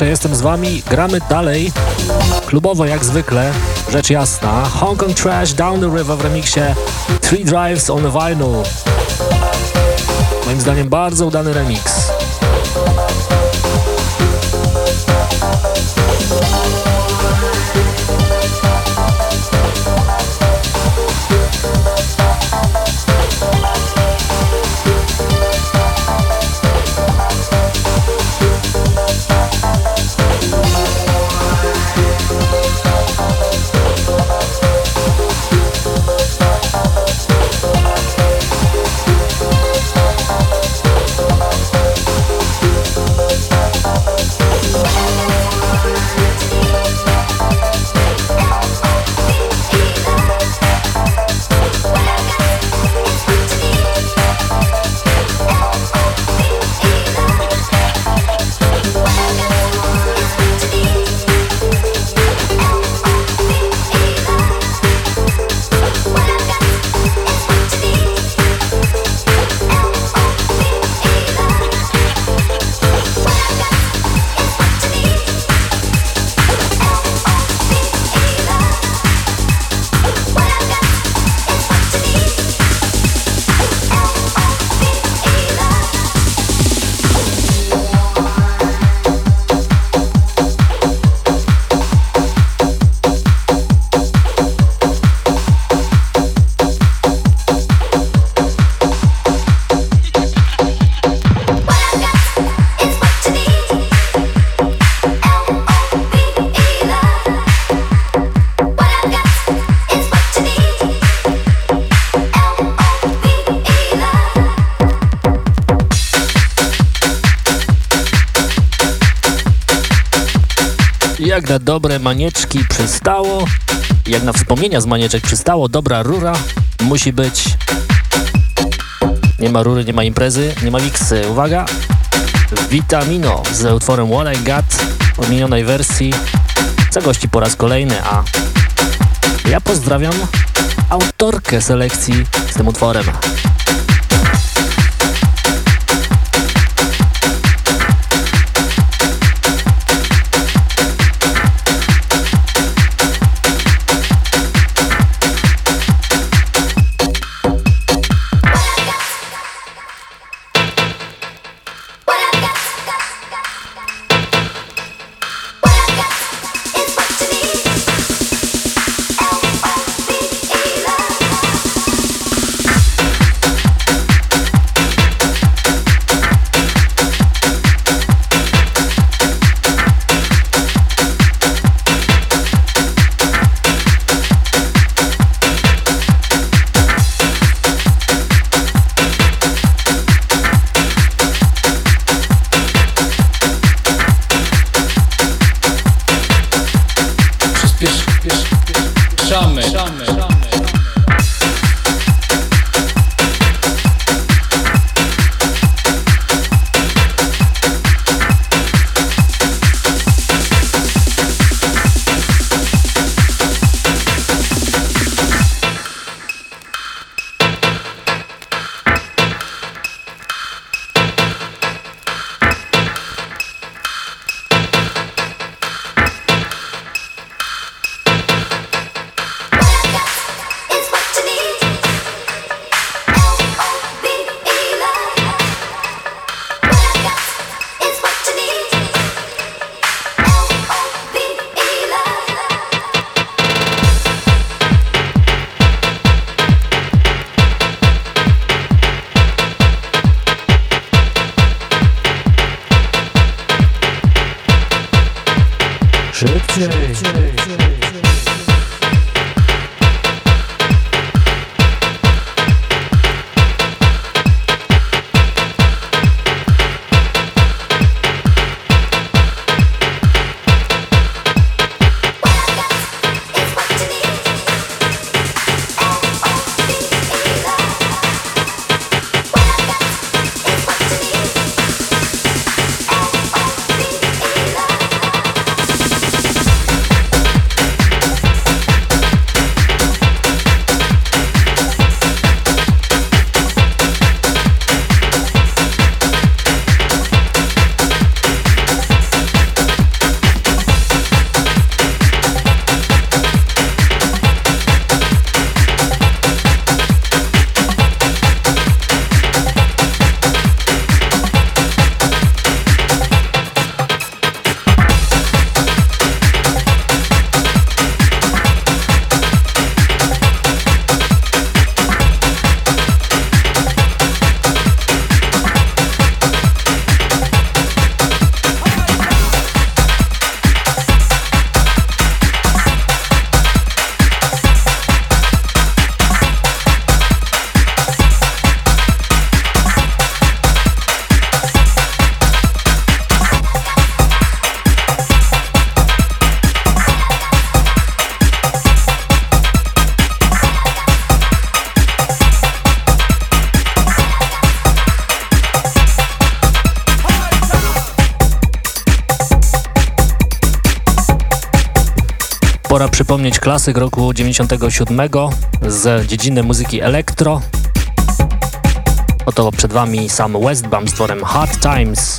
Jeszcze jestem z wami, gramy dalej. Klubowo jak zwykle, rzecz jasna. Hong Kong Trash Down the River w remiksie Three Drives on Vinyl. Moim zdaniem bardzo udany remix. Na dobre manieczki przystało, jak na wspomnienia z manieczek przystało, dobra rura musi być. Nie ma rury, nie ma imprezy, nie ma miksy. Uwaga! Vitamino z utworem What I Got w odmienionej wersji zagości po raz kolejny, a ja pozdrawiam autorkę selekcji z tym utworem. Przypomnieć klasyk roku 97 z dziedziny muzyki elektro. Oto przed Wami sam Westbam z tworem Hard Times.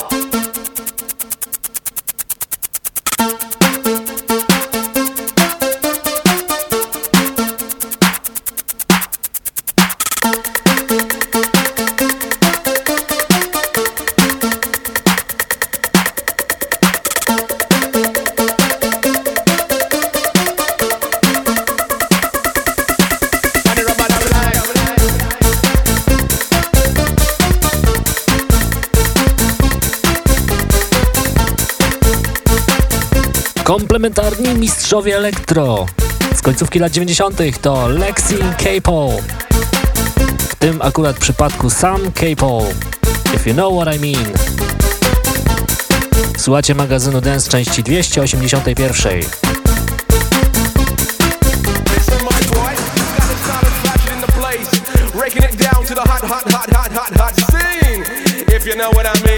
Mistrzowie elektro. Z końcówki lat 90. to Lexi Capo. W tym akurat przypadku sam Capo. If you know what I mean. Słuchacie magazynu Dance części 281. Breaking it down to the hot, hot, hot, hot, hot, hot scene. If you know what I mean.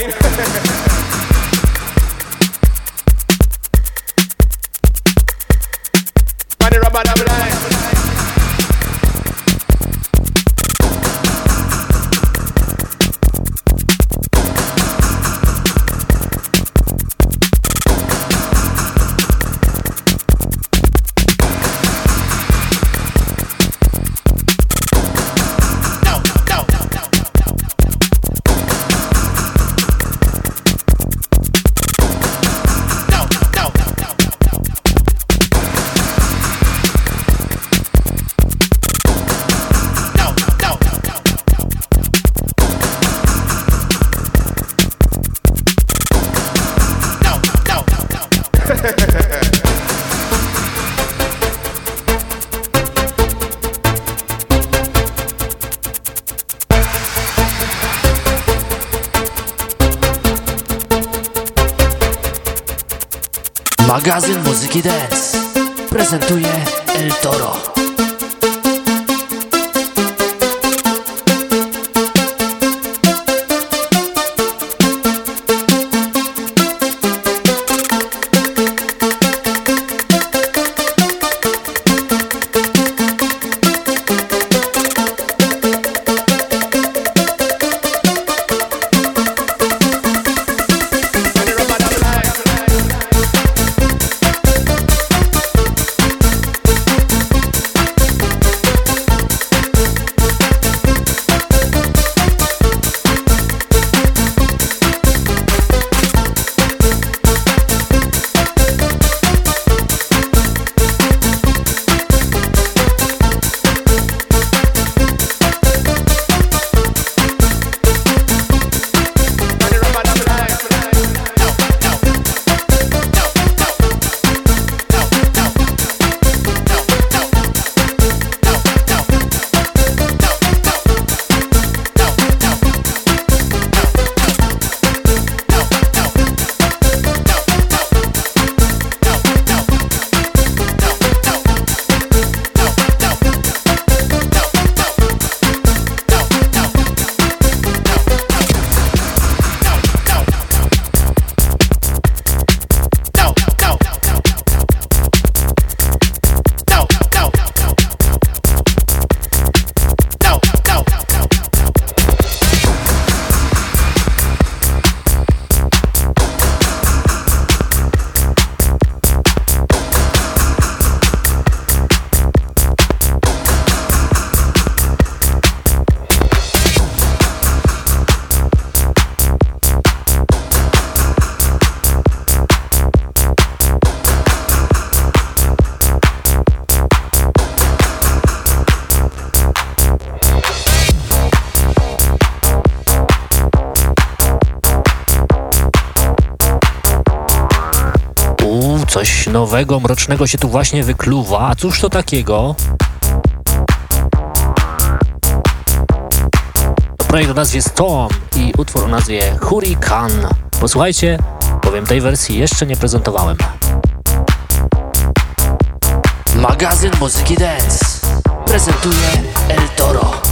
Nowego, mrocznego się tu właśnie wykluwa. A cóż to takiego? Projekt o nazwie Storm i utwór o nazwie Hurricane. Posłuchajcie, bowiem tej wersji jeszcze nie prezentowałem. Magazyn Muzyki Dance prezentuje El Toro.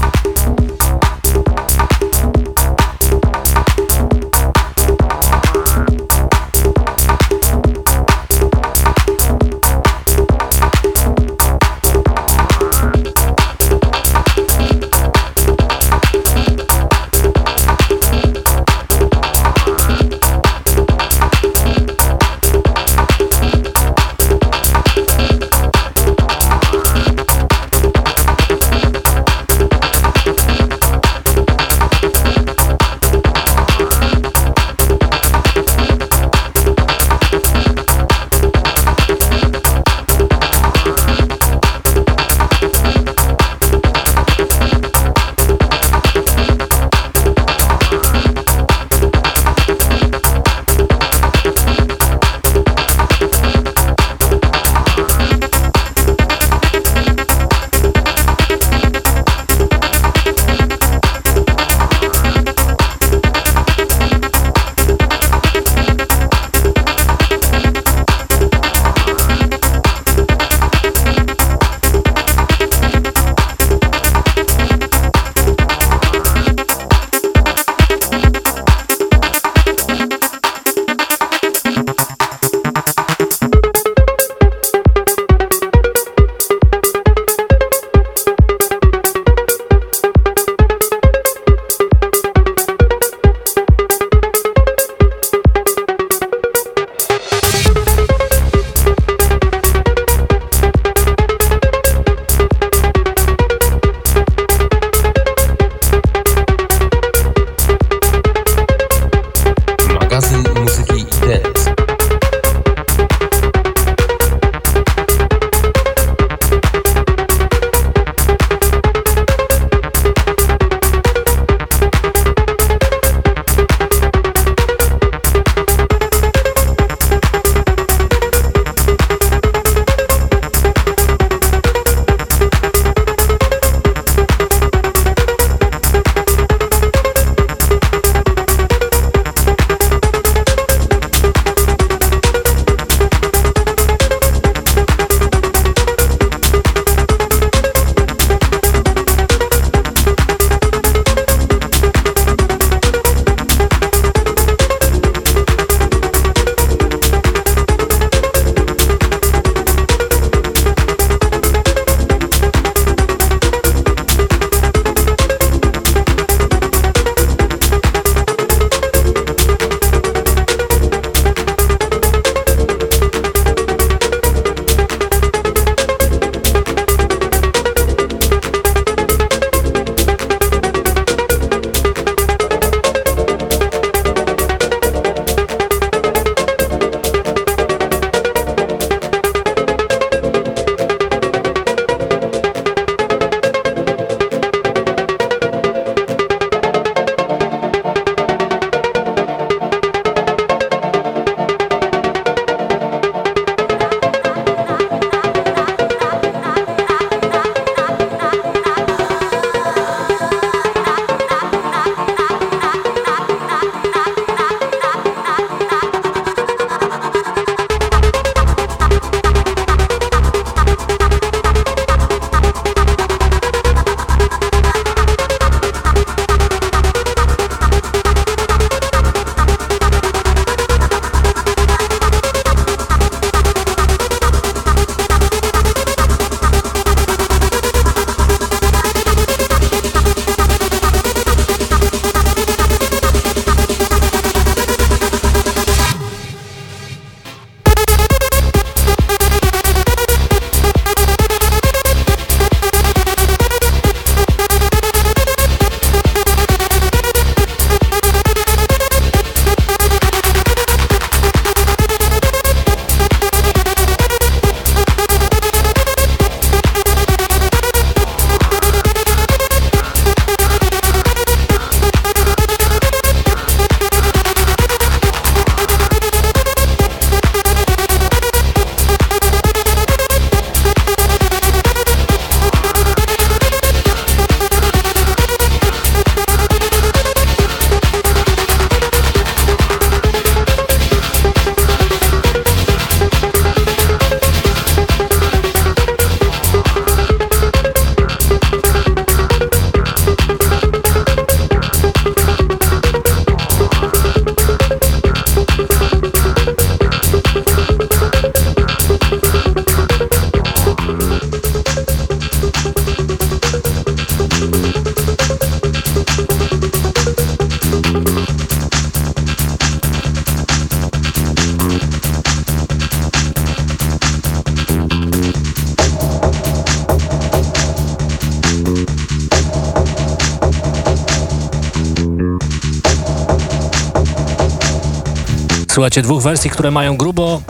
Słuchajcie, dwóch wersji, które mają grubo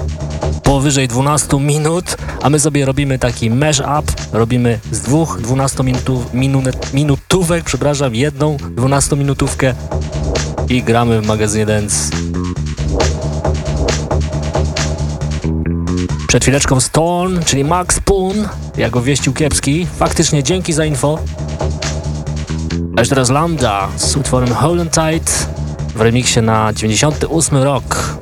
powyżej 12 minut, a my sobie robimy taki mash-up, robimy z dwóch 12 minutów, minut, minutówek, przepraszam, jedną 12 minutówkę i gramy w magazynie Dance. Przed chwileczką Stone, czyli Max Poon, jak wieścił Kiepski. Faktycznie dzięki za info. A już teraz Lambda z utworem Hold on Tight w remiksie na 98 rok.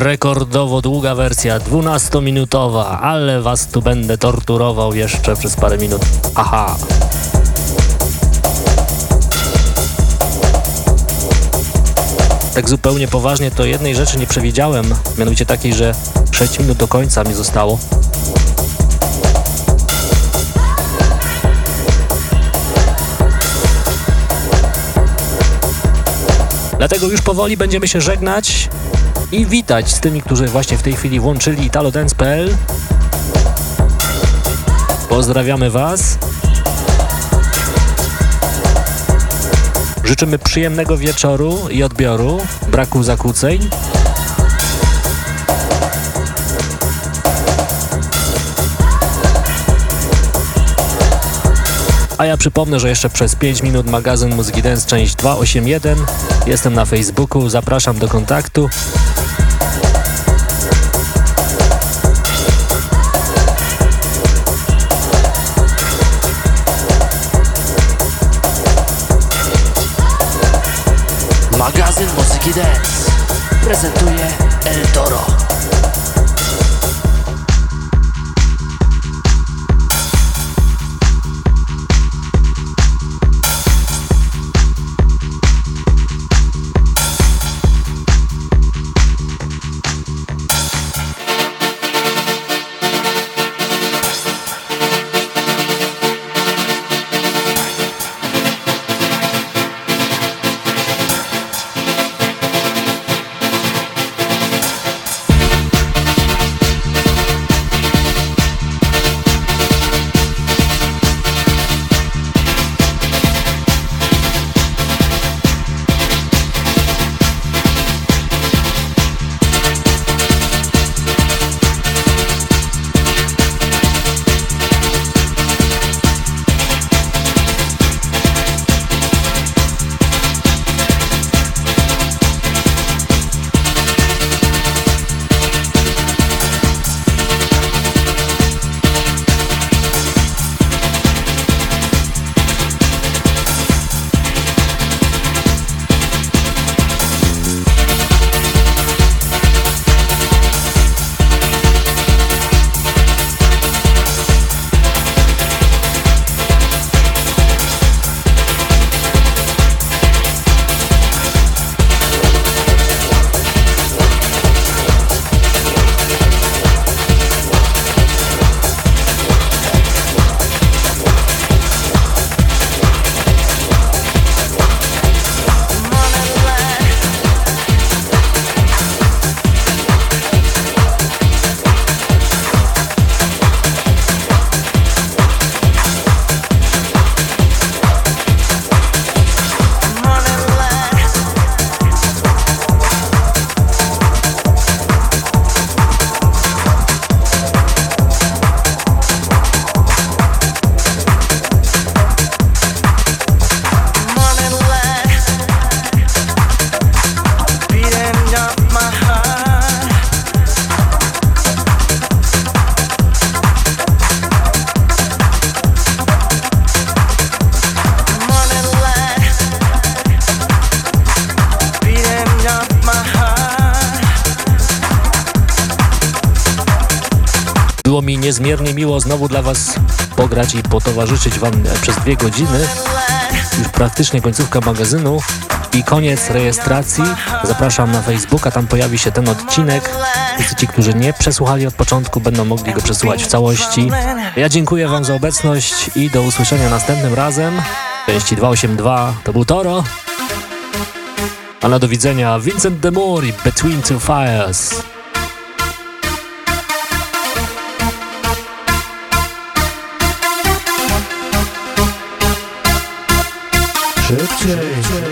Rekordowo długa wersja, 12-minutowa, ale was tu będę torturował jeszcze przez parę minut. Aha. Tak zupełnie poważnie to jednej rzeczy nie przewidziałem, mianowicie takiej, że 6 minut do końca mi zostało. Dlatego już powoli będziemy się żegnać i witać z tymi, którzy właśnie w tej chwili włączyli italodance.pl. Pozdrawiamy Was. Życzymy przyjemnego wieczoru i odbioru, braku zakłóceń. A ja przypomnę, że jeszcze przez 5 minut magazyn Muzyki Dance część 281. Jestem na Facebooku, zapraszam do kontaktu. Magazyn Muzyki Dance. Prezentuje niezmiernie miło znowu dla Was pograć i potowarzyszyć Wam przez dwie godziny. Już praktycznie końcówka magazynu i koniec rejestracji. Zapraszam na Facebooka, tam pojawi się ten odcinek. Wszyscy ci, którzy nie przesłuchali od początku, będą mogli go przesłuchać w całości. Ja dziękuję Wam za obecność i do usłyszenia następnym razem. Części 282 to był Toro. A na do widzenia Vincent de Moore i Between Two Fires. Change.